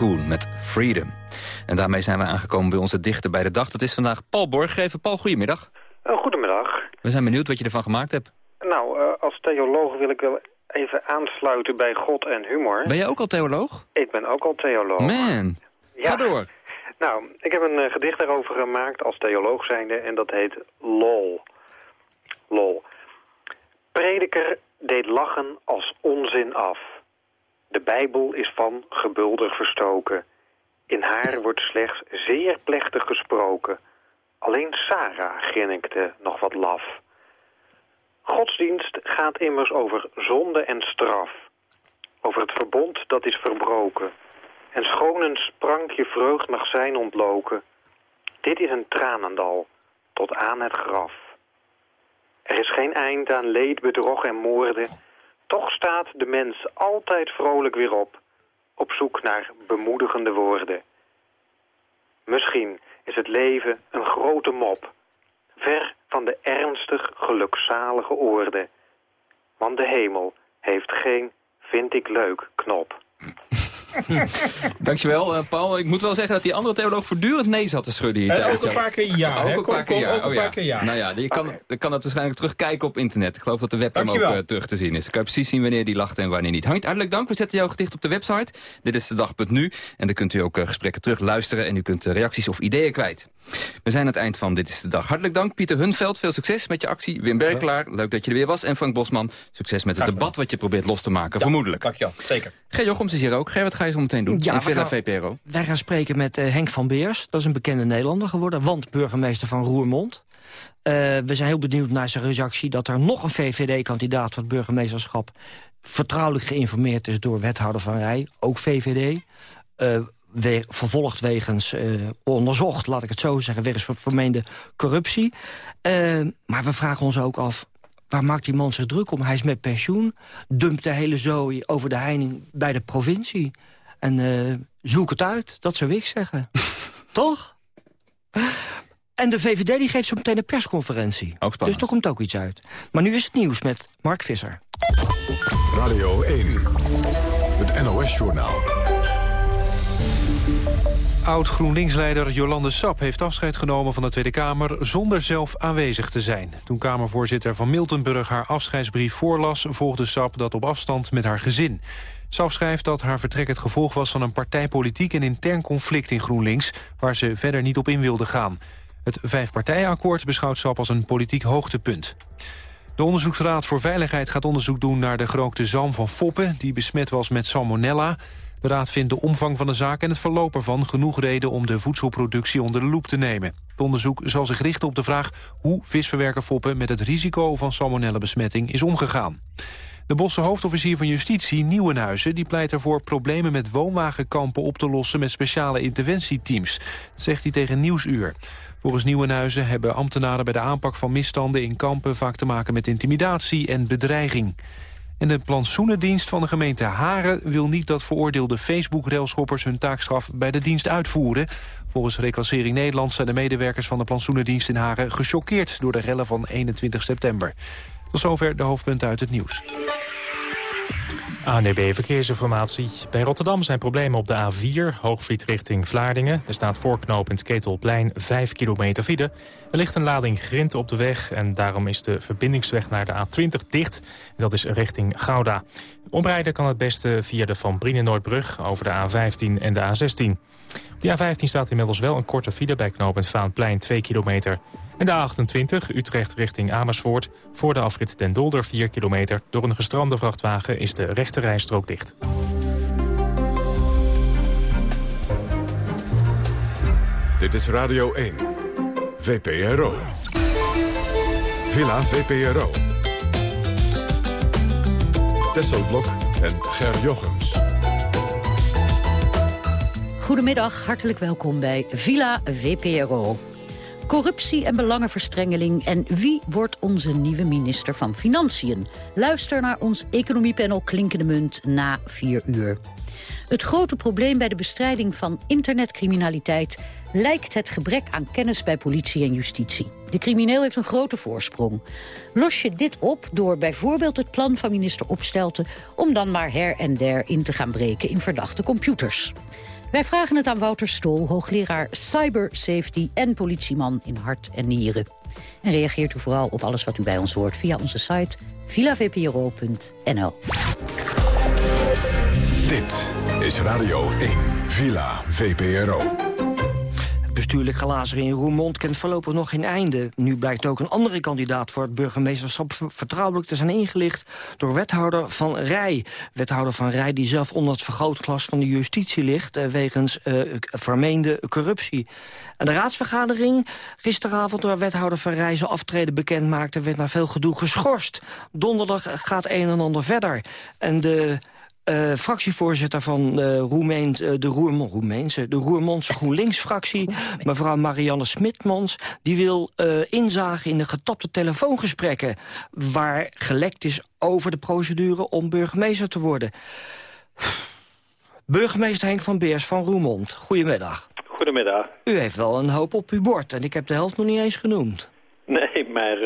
Met Freedom. En daarmee zijn we aangekomen bij onze dichter bij de dag. Dat is vandaag Paul Borggever. Paul, goedemiddag. Uh, goedemiddag. We zijn benieuwd wat je ervan gemaakt hebt. Nou, uh, als theoloog wil ik wel even aansluiten bij God en humor. Ben jij ook al theoloog? Ik ben ook al theoloog. Man, ja. ga door. *laughs* Nou, ik heb een uh, gedicht daarover gemaakt als theoloog zijnde en dat heet LOL. LOL. Prediker deed lachen als onzin af. De Bijbel is van gebulder verstoken. In haar wordt slechts zeer plechtig gesproken. Alleen Sarah grinnikte nog wat laf. Godsdienst gaat immers over zonde en straf. Over het verbond dat is verbroken. En schoon een sprankje vreugd mag zijn ontloken. Dit is een tranendal, tot aan het graf. Er is geen eind aan leed, bedrog en moorden. Toch staat de mens altijd vrolijk weer op. Op zoek naar bemoedigende woorden. Misschien is het leven een grote mop. Ver van de ernstig gelukzalige oorde. Want de hemel heeft geen vind ik leuk knop. *laughs* Dankjewel, uh, Paul. Ik moet wel zeggen dat die andere theoloog voortdurend nee zat te schudden hier. Uh, ook een paar keer ja. Ook een paar keer ja. Ook een oh, paar ja. keer ja. Nou ja, je kan, je kan het waarschijnlijk terugkijken op internet. Ik geloof dat de webcam ook uh, terug te zien is. Dan kan je precies zien wanneer die lacht en wanneer niet. Hangt hartelijk dank. We zetten jouw gedicht op de website. Dit is de dag.nu. En dan kunt u ook gesprekken terug luisteren. En u kunt reacties of ideeën kwijt. We zijn aan het eind van Dit is de Dag. Hartelijk dank, Pieter Hunveld. Veel succes met je actie. Wim Berklaar, leuk dat je er weer was. En Frank Bosman, succes met het debat wat je probeert los te maken. Vermoedelijk. Dankjewel, zeker. Ger Jochems is hier ook. Ger, wat ga je zo meteen doen? Ja, in Villa gaan, VPRO. Wij gaan spreken met uh, Henk van Beers. Dat is een bekende Nederlander geworden. Want burgemeester van Roermond. Uh, we zijn heel benieuwd naar zijn reactie... dat er nog een VVD-kandidaat voor het burgemeesterschap... vertrouwelijk geïnformeerd is door wethouder Van Rij. Ook VVD. Uh, we, vervolgd wegens uh, onderzocht, laat ik het zo zeggen... wegens vermeende corruptie. Maar we vragen ons ook af, waar maakt die man zich druk om? Hij is met pensioen, dumpt de hele zooi over de heining bij de provincie. En uh, zoek het uit, dat zou ik zeggen. *laughs* Toch? En de VVD die geeft zo meteen een persconferentie. Ook spannend. Dus er komt ook iets uit. Maar nu is het nieuws met Mark Visser. Radio 1, het NOS-journaal. Oud-GroenLinks-leider Jolande Sap heeft afscheid genomen van de Tweede Kamer... zonder zelf aanwezig te zijn. Toen Kamervoorzitter van Miltenburg haar afscheidsbrief voorlas... volgde Sap dat op afstand met haar gezin. Sap schrijft dat haar vertrek het gevolg was van een partijpolitiek... en intern conflict in GroenLinks, waar ze verder niet op in wilde gaan. Het vijfpartijenakkoord beschouwt Sap als een politiek hoogtepunt. De Onderzoeksraad voor Veiligheid gaat onderzoek doen naar de gerookte zalm van Foppen... die besmet was met salmonella. De raad vindt de omvang van de zaak en het verloop ervan genoeg reden om de voedselproductie onder de loep te nemen. Het onderzoek zal zich richten op de vraag hoe visverwerker Foppen met het risico van salmonella-besmetting is omgegaan. De Bosse hoofdofficier van Justitie, Nieuwenhuizen... die pleit ervoor problemen met woonwagenkampen op te lossen... met speciale interventieteams. Zegt hij tegen Nieuwsuur. Volgens Nieuwenhuizen hebben ambtenaren bij de aanpak van misstanden in kampen... vaak te maken met intimidatie en bedreiging. En de plantsoenendienst van de gemeente Haren wil niet dat veroordeelde Facebook-railschoppers hun taakstraf bij de dienst uitvoeren. Volgens Reclassering Nederland zijn de medewerkers van de plantsoenendienst in Haren gechoqueerd door de rellen van 21 september. Tot zover de hoofdpunten uit het nieuws. ANDB Verkeersinformatie. Bij Rotterdam zijn problemen op de A4, hoogvliet richting Vlaardingen. Er staat voorknopend Ketelplein 5 kilometer file. Er ligt een lading grind op de weg en daarom is de verbindingsweg naar de A20 dicht. Dat is richting Gouda. Omrijden kan het beste via de Van Brienen-Noordbrug over de A15 en de A16. De A15 staat inmiddels wel een korte file bij knooppunt Vaanplein 2 kilometer. En de A28, Utrecht richting Amersfoort. Voor de afrit Den Dolder 4 kilometer. Door een gestrande vrachtwagen is de rechte rijstrook dicht. Dit is Radio 1, VPRO. Villa VPRO. Tesselblok en Ger Jochems. Goedemiddag, hartelijk welkom bij Villa VPRO. Corruptie en belangenverstrengeling en wie wordt onze nieuwe minister van Financiën? Luister naar ons economiepanel Klinkende Munt na vier uur. Het grote probleem bij de bestrijding van internetcriminaliteit lijkt het gebrek aan kennis bij politie en justitie. De crimineel heeft een grote voorsprong. Los je dit op door bijvoorbeeld het plan van minister Opstelten... om dan maar her en der in te gaan breken in verdachte computers. Wij vragen het aan Wouter Stol, hoogleraar cybersafety en politieman in hart en nieren. En reageert u vooral op alles wat u bij ons hoort via onze site villavpro.nl. Dit is Radio 1, Villa VPRO. Bestuurlijk glazer in Roermond kent voorlopig nog geen einde. Nu blijkt ook een andere kandidaat voor het burgemeesterschap vertrouwelijk te zijn ingelicht door wethouder Van Rij. Wethouder Van Rij die zelf onder het vergrootglas van de justitie ligt eh, wegens uh, vermeende corruptie. En de raadsvergadering gisteravond waar wethouder Van Rij zijn aftreden bekend maakte werd na veel gedoe geschorst. Donderdag gaat een en ander verder. En de uh, fractievoorzitter van uh, Roemeens, uh, de, Roermond, Roemeense, de Roermondse GroenLinks-fractie... *laughs* mevrouw Marianne Smitmans, die wil inzagen in de getapte telefoongesprekken... waar gelekt is over de procedure om burgemeester te worden. Burgemeester Henk van Beers van Roermond, goedemiddag. Goedemiddag. U heeft wel een hoop op uw bord en ik heb de helft nog niet eens genoemd. Nee, maar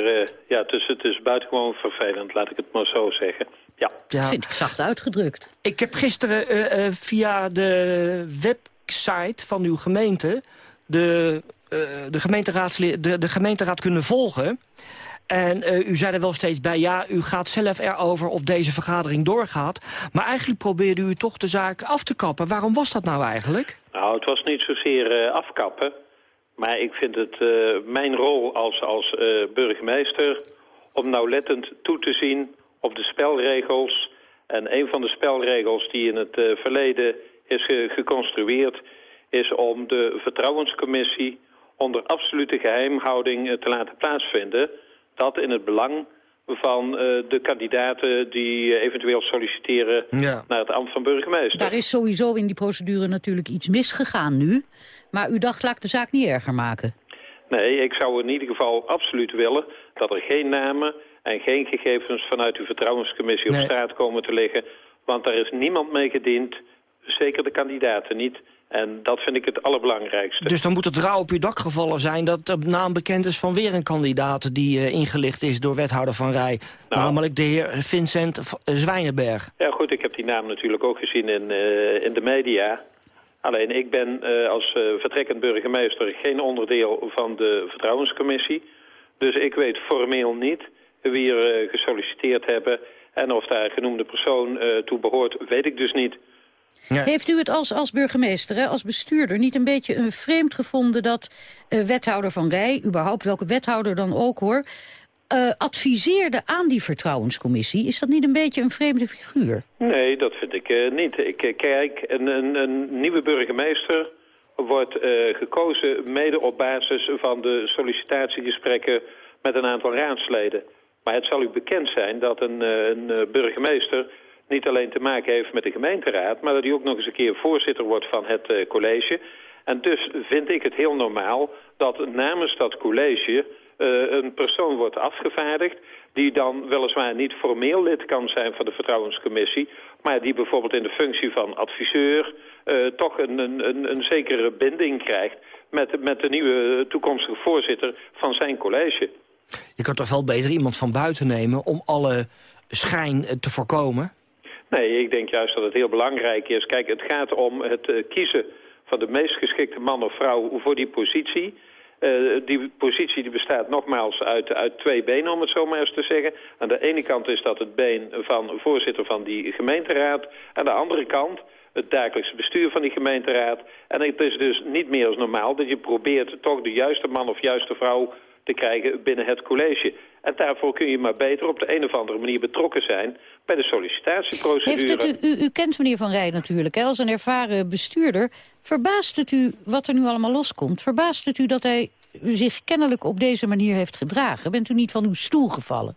ja, het, is, het is buitengewoon vervelend, laat ik het maar zo zeggen. Ja. ja. Vind ik zacht uitgedrukt. Ik heb gisteren uh, uh, via de website van uw gemeente... de, uh, de, gemeenteraadslid, de, de gemeenteraad kunnen volgen. En u zei er wel steeds bij, ja, u gaat zelf erover of deze vergadering doorgaat. Maar eigenlijk probeerde u toch de zaak af te kappen. Waarom was dat nou eigenlijk? Nou, het was niet zozeer afkappen. Maar ik vind het mijn rol als, als burgemeester... om nauwlettend toe te zien op de spelregels. En een van de spelregels die in het uh, verleden is ge geconstrueerd... is om de vertrouwenscommissie onder absolute geheimhouding uh, te laten plaatsvinden. Dat in het belang van uh, de kandidaten die eventueel solliciteren ja. naar het ambt van burgemeester. Daar is sowieso in die procedure natuurlijk iets misgegaan nu. Maar u dacht, laat ik de zaak niet erger maken. Nee, ik zou in ieder geval absoluut willen dat er geen namen en geen gegevens vanuit uw vertrouwenscommissie Nee. op straat komen te liggen. Want daar is niemand mee gediend, zeker de kandidaten niet. En dat vind ik het allerbelangrijkste. Dus dan moet het rauw op uw dak gevallen zijn dat de naam bekend is van weer een kandidaat die uh, ingelicht is door wethouder Van Rij. Nou, namelijk de heer Vincent eh, Zwijnenberg. Ja goed, ik heb die naam natuurlijk ook gezien in, uh, in de media. Alleen ik ben uh, als vertrekkend burgemeester geen onderdeel van de vertrouwenscommissie. Dus ik weet formeel niet wie er gesolliciteerd hebben. En of daar genoemde persoon toe behoort, weet ik dus niet. Heeft u het als, als burgemeester, hè, als bestuurder, niet een beetje een vreemd gevonden... dat uh, wethouder Van Rij, überhaupt welke wethouder dan ook hoor... Uh, adviseerde aan die vertrouwenscommissie? Is dat niet een beetje een vreemde figuur? Nee, dat vind ik uh, niet. Ik kijk, een, een, een, nieuwe burgemeester wordt gekozen mede op basis van de sollicitatiegesprekken met een aantal raadsleden. Maar het zal u bekend zijn dat een, een burgemeester niet alleen te maken heeft met de gemeenteraad... maar dat hij ook nog eens een keer voorzitter wordt van het uh, college. En dus vind ik het heel normaal dat namens dat college... Een persoon wordt afgevaardigd die dan weliswaar niet formeel lid kan zijn van de vertrouwenscommissie... maar die bijvoorbeeld in de functie van adviseur toch een, een, een zekere binding krijgt... Met, met de nieuwe toekomstige voorzitter van zijn college. Je kan toch wel beter iemand van buiten nemen om alle schijn te voorkomen? Nee, ik denk juist dat het heel belangrijk is. Kijk, het gaat om het uh, kiezen van de meest geschikte man of vrouw voor die positie. Uh, die positie die bestaat nogmaals uit, uit twee benen, om het zo maar eens te zeggen. Aan de ene kant is dat het been van voorzitter van die gemeenteraad. Aan de andere kant het dagelijkse bestuur van die gemeenteraad. En het is dus niet meer als normaal dat je probeert toch de juiste man of juiste vrouw te krijgen binnen het college. En daarvoor kun je maar beter op de een of andere manier betrokken zijn bij de sollicitatieprocedure. Heeft het u, u, kent meneer Van Rij natuurlijk, hè, als een ervaren bestuurder. Verbaast het u wat er nu allemaal loskomt? Verbaast het u dat hij zich kennelijk op deze manier heeft gedragen? Bent u niet van uw stoel gevallen?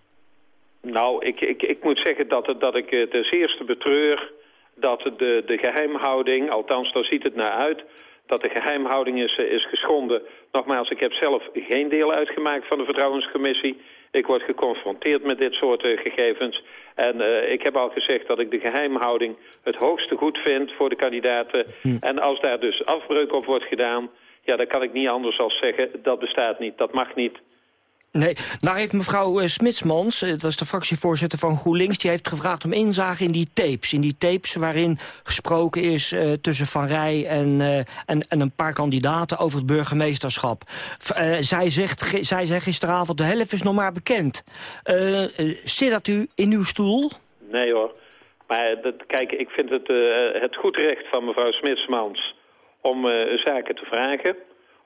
Nou, ik, ik, ik moet zeggen dat, dat ik het als eerste betreur dat de, de geheimhouding, althans daar ziet het naar uit dat de geheimhouding is, is geschonden. Nogmaals, ik heb zelf geen deel uitgemaakt van de vertrouwenscommissie. Ik word geconfronteerd met dit soort uh, gegevens. En uh, ik heb al gezegd dat ik de geheimhouding het hoogste goed vind voor de kandidaten. Hm. En als daar dus afbreuk op wordt gedaan... ja, dan kan ik niet anders dan zeggen, dat bestaat niet, dat mag niet. Nee, nou heeft mevrouw uh, Smitsmans, uh, dat is de fractievoorzitter van GroenLinks... die heeft gevraagd om inzage in die tapes. In die tapes waarin gesproken is uh, tussen Van Rij en, en, en, een paar kandidaten over het burgemeesterschap. zij, zegt, zij zegt gisteravond, de helft is nog maar bekend. zit dat u in uw stoel? Nee hoor. Maar dat, kijk, ik vind het, het goed recht van mevrouw Smitsmans om zaken te vragen...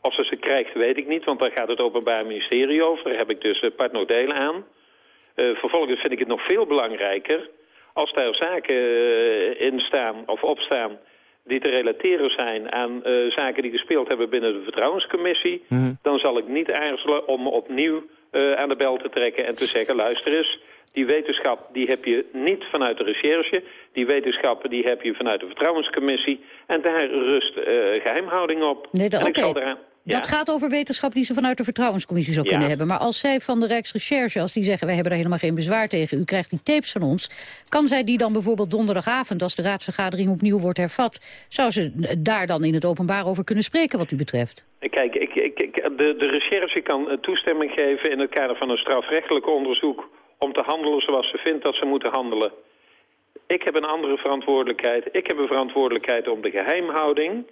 Of ze ze krijgt, weet ik niet, want daar gaat het Openbaar Ministerie over. Daar heb ik dus uh, part delen aan. Uh, vervolgens vind ik het nog veel belangrijker... als daar zaken uh, in staan of opstaan die te relateren zijn aan uh, zaken die gespeeld hebben binnen de vertrouwenscommissie... Mm. dan zal ik niet aarzelen om opnieuw aan de bel te trekken en te zeggen... luister eens, die wetenschap die heb je niet vanuit de recherche. Die wetenschap die heb je vanuit de vertrouwenscommissie. En daar rust uh, geheimhouding op. Nee, en ik zal eraan... Ja. Dat gaat over wetenschap die ze vanuit de vertrouwenscommissie zou kunnen hebben. Maar als zij van de Rijksrecherche, als die zeggen... wij hebben er helemaal geen bezwaar tegen, u krijgt die tapes van ons... kan zij die dan bijvoorbeeld donderdagavond, als de raadsvergadering opnieuw wordt hervat... zou ze daar dan in het openbaar over kunnen spreken wat u betreft? Kijk, ik, ik, ik, de, de recherche kan eh, toestemming geven in het kader van een strafrechtelijk onderzoek... om te handelen zoals ze vindt dat ze moeten handelen. Ik heb een andere verantwoordelijkheid. Ik heb een verantwoordelijkheid om de geheimhouding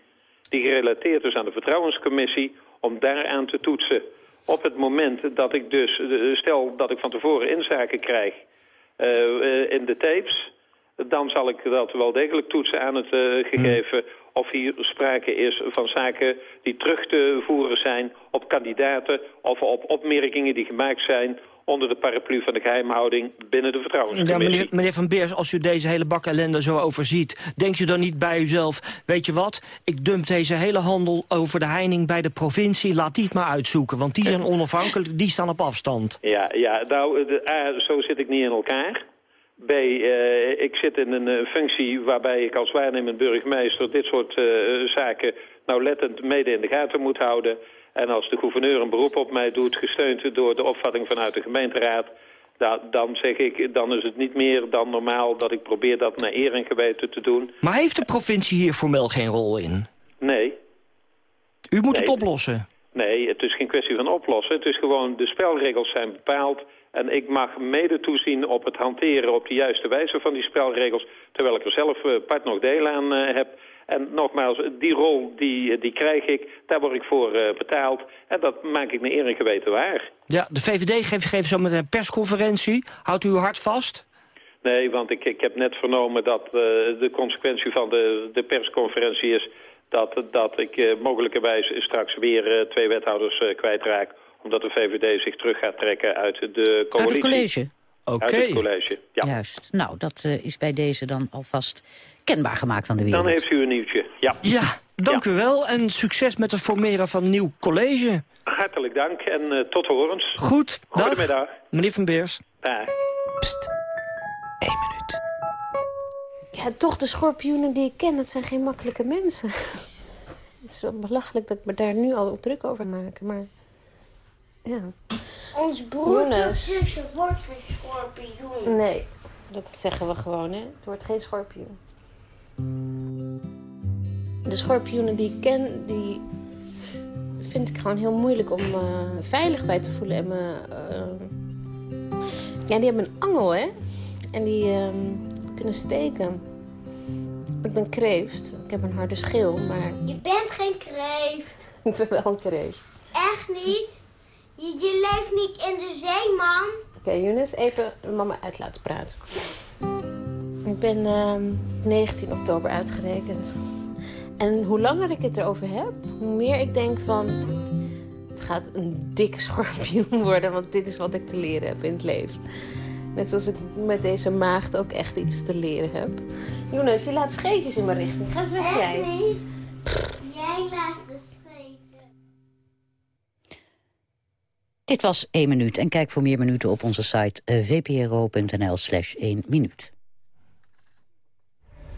die gerelateerd is aan de vertrouwenscommissie, om daaraan te toetsen. Op het moment dat ik dus, eh, stel dat ik van tevoren inzaken krijg uh, in de tapes... dan zal ik dat wel degelijk toetsen aan het uh, gegeven... of hier sprake is van zaken die terug te voeren zijn op kandidaten... of op opmerkingen die gemaakt zijn onder de paraplu van de geheimhouding binnen de vertrouwenscommissie. Ja, meneer, meneer Van Beers, als u deze hele bak ellende zo overziet... denkt u dan niet bij uzelf, weet je wat, ik dump deze hele handel over de heining bij de provincie... laat die het maar uitzoeken, want die zijn onafhankelijk, die staan op afstand. Ja, ja nou, de, A, zo zit ik niet in elkaar... B, uh, ik zit in een uh, functie waarbij ik als waarnemend burgemeester dit soort uh, zaken nauwlettend mede in de gaten moet houden. En als de gouverneur een beroep op mij doet, gesteund door de opvatting vanuit de gemeenteraad... dan zeg ik, dan is het niet meer dan normaal dat ik probeer dat naar eer en geweten te doen. Maar heeft de provincie hier formeel geen rol in? Nee. U moet het oplossen. Nee, het is geen kwestie van oplossen. Het is gewoon, de spelregels zijn bepaald... en ik mag mede toezien op het hanteren op de juiste wijze van die spelregels... terwijl ik er zelf eh, part nog deel aan eh, heb. En nogmaals, die rol die, die krijg ik, daar word ik voor eh, betaald. En dat maak ik me eer en geweten waar. Ja, de VVD geeft, geeft zo met een persconferentie. Houdt u uw hart vast? Nee, want ik, ik heb net vernomen dat eh, de consequentie van de, de persconferentie is... dat, dat ik eh, mogelijkerwijs straks weer eh, twee wethouders eh, kwijtraak... omdat de VVD zich terug gaat trekken uit de coalitie. Uit het college? Uit het college, ja. Juist. Nou, dat eh, is bij deze dan alvast kenbaar gemaakt aan de wereld. Dan heeft u een nieuwtje, ja. Ja, dank u wel en succes met het formeren van een nieuw college. Hartelijk dank en eh, tot horens. Goed, dag. Goedemiddag. Meneer Van Beers. Dag. Ja, toch de schorpioenen die ik ken, dat zijn geen makkelijke mensen. *laughs* Het is zo belachelijk dat ik me daar nu al druk over maak, maar... Ja. Ons broertje of zusje wordt geen schorpioen. Nee, dat zeggen we gewoon, hè. Het wordt geen schorpioen. De schorpioenen die ik ken, die vind ik gewoon heel moeilijk om me veilig bij te voelen. En me, eh, Ja, die hebben een angel, hè. En die ehm, kunnen steken. Ik ben kreeft. Ik heb een harde schil, maar Je bent geen kreeft. *laughs* ik ben wel een kreeft. Echt niet. Je, je leeft niet in de zee, man. Oké, Younes, even mama uit laten praten. Ik ben ehm, 19 oktober uitgerekend. En hoe langer ik het erover heb, hoe meer ik denk van... het gaat een dikke *laughs* schorpioen worden, want dit is wat ik te leren heb in het leven. Net zoals ik met deze maagd ook echt iets te leren heb. Younes, je laat scheetjes in mijn richting. Ga eens weg, jij. Echt niet. Jij laat de schepen. Dit was 1 minuut. En kijk voor meer minuten op onze site eh, vpro.nl slash 1 minuut.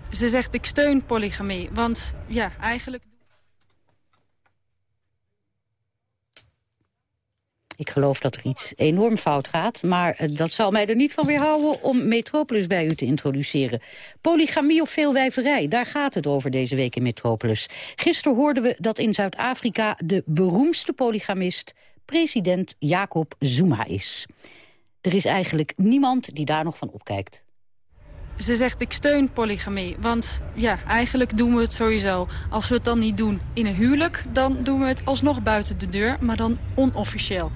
Ze zegt ik steun polygamie, want ja, eigenlijk... Ik geloof dat er iets enorm fout gaat, maar eh, dat zal mij er niet van weerhouden om Metropolis bij u te introduceren. Polygamie of veelwijverij, daar gaat het over deze week in Metropolis. Gisteren hoorden we dat in Zuid-Afrika de beroemdste polygamist president Jacob Zuma is. Er is eigenlijk niemand die daar nog van opkijkt. Ze zegt ik steun polygamie, want ja, eigenlijk doen we het sowieso. Als we het dan niet doen in een huwelijk, dan doen we het alsnog buiten de deur, maar dan onofficieel.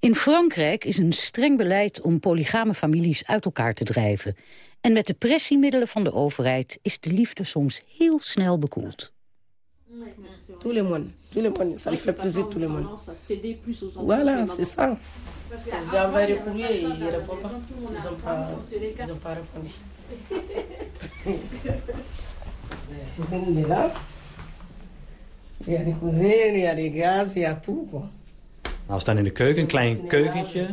In Frankrijk is een streng beleid om polygame families uit elkaar te drijven. En met de pressiemiddelen van de overheid is de liefde soms heel snel bekoeld. Tout le monde. Tout le monde. Ça lui fait plaisir, tout le monde. Voilà, c'est ça. J'ai envoyé le courrier et il ne répond pas. Ils n'ont pas, ils ont pas répondu. *laughs* Cousine est là. Il y a des cousines, il y a des gaz, il y a tout. Quoi. Nou, we staan in de keuken, een klein keukentje.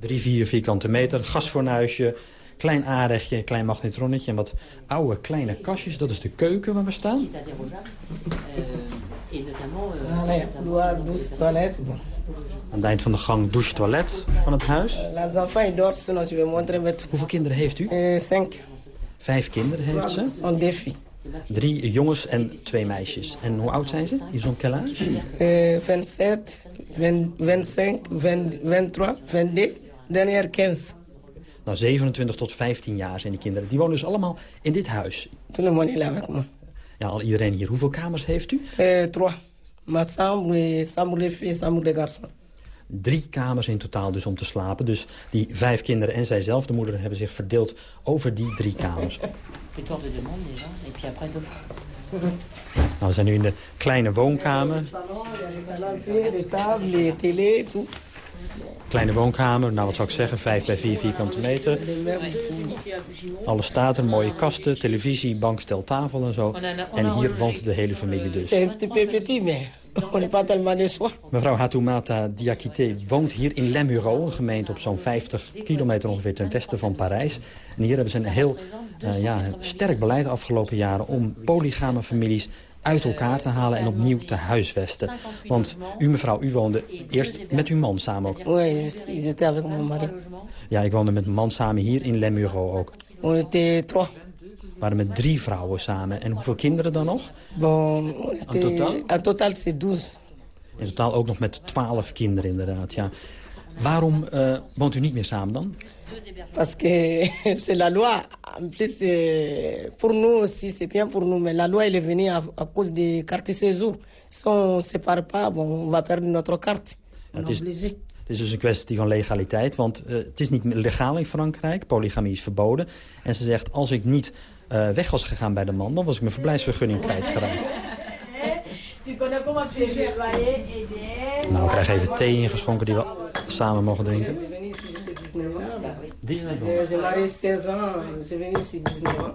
Drie, vier vierkante meter, gasfornuisje, klein aanrechtje, klein magnetronnetje... en wat oude kleine kastjes. Dat is de keuken waar we staan. Toilette. Bon. Aan het eind van de gang douche, toilet van het huis. Met... Hoeveel kinderen heeft u? Cinq. Vijf kinderen heeft ze. Drie jongens en twee meisjes. En hoe oud zijn ze? Quel âge? Euh, 27, 20, 25, 20, 23, 22, dernière 15. Nou, 27 tot 15 jaar zijn die kinderen. Die wonen dus allemaal in dit huis. Moi. Ja, al iedereen hier. Hoeveel kamers heeft u? Trois. Ma chambre, et chambre de filles, chambre de garçons. Drie kamers in totaal dus om te slapen. Dus die vijf kinderen en zijzelf, de moeder, hebben zich verdeeld over die drie kamers. Nou, we zijn nu in de kleine woonkamer. Kleine woonkamer, nou wat zou ik zeggen, vijf bij vier vierkante meter. Alles staat er, mooie kasten, televisie, bankstel, tafel en zo. En hier woont de hele familie dus. *laughs* Mevrouw Hatoumata Diakité woont hier in Lemuro, een gemeente op zo'n 50 kilometer ongeveer ten westen van Parijs. En hier hebben ze een heel eh, ja, sterk beleid de afgelopen jaren om polygame families uit elkaar te halen en opnieuw te huisvesten. Want u mevrouw, u woonde eerst met uw man samen ook. Ja, ik woonde met mijn man samen hier in Lemuro ook. Trois. waren met drie vrouwen samen. En hoeveel kinderen dan nog? En totaal? En totaal, c'est 12. In totaal ook nog met twaalf kinderen inderdaad, ja. Waarom eh, woont u niet meer samen dan? Parce que *laughs* c'est la loi. En plus, euh, pour nous aussi, c'est bien pour nous. Mais la loi, elle est venue à, à cause des cartes séjour. Si on ne sépare pas, bon, on va perdre notre carte. Het is-. Het is dus een kwestie van legaliteit, want eh, het is niet legaal in Frankrijk. Polygamie is verboden. En ze zegt, als ik niet eh, weg was gegaan bij de man... dan was ik mijn verblijfsvergunning kwijtgeraakt. *laughs* Tu connais comment tu es Nou, we krijgen even thee ingeschonken die we samen mogen drinken. Je venu ici, j'ai 19 ans. Euh, J'ai marié 16 ans, j'ai venu ici 19 ans.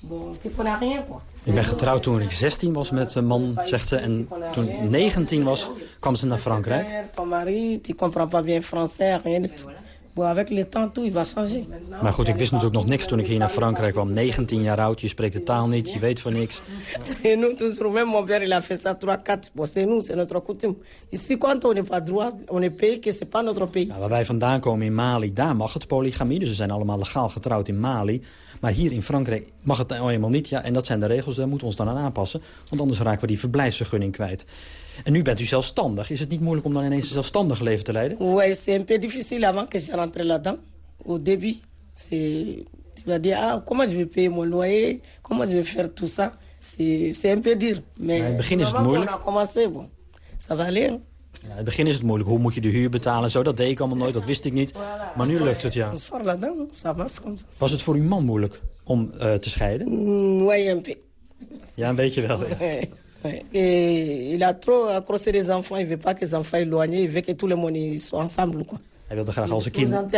Bon, tu connais rien, quoi. Ik ben getrouwd toen ik 16 was met een man, zegt ze. En toen ik 19 was, kwam ze naar Frankrijk. Bon, avec le temps, tout, il va changer. Maar goed, ik wist natuurlijk nog niks toen ik hier naar Frankrijk kwam. 19 jaar oud, je spreekt de taal niet, je weet van niks. C'est nous toujours. Même mon père, il a fait ça 3, 4. Bon, c'est nous, c'est notre coutume. Ici, quand on n'est pas droit, on est que c'est pas notre pays. Nou, waar wij vandaan komen in Mali, daar mag het polygamie. Dus ze zijn allemaal legaal getrouwd in Mali. Maar hier in Frankrijk mag het nou eenmaal niet. Ja, en dat zijn de regels, daar moeten we ons dan aan aanpassen. Want anders raken we die verblijfsvergunning kwijt. En nu bent u zelfstandig. Is het niet moeilijk om dan ineens een zelfstandig leven te leiden? Ouais, c'est un peu difficile avant que je rentre là-dedans. Au début, c'est... Tu vas dire, ah, comment je vais payer mon loyer? Comment je vais faire tout ça? C'est c'est un peu dur. Mais Ja, in het begin is het moeilijk. Commencé, bon. Ça va aller? Ja, in het begin is het moeilijk. Hoe moet je de huur betalen en zo? Dat deed ik allemaal nooit, dat wist ik niet. Maar nu lukt het, ja. Was het voor uw man moeilijk om eh, te scheiden? Mm. Ja, een beetje wel. ja. Ouais. Et il a trop accroché les enfants. Il veut pas que les enfants éloignés. Il veut que tout le monde soit ensemble, quoi. Hij wilde graag al zijn kinderen...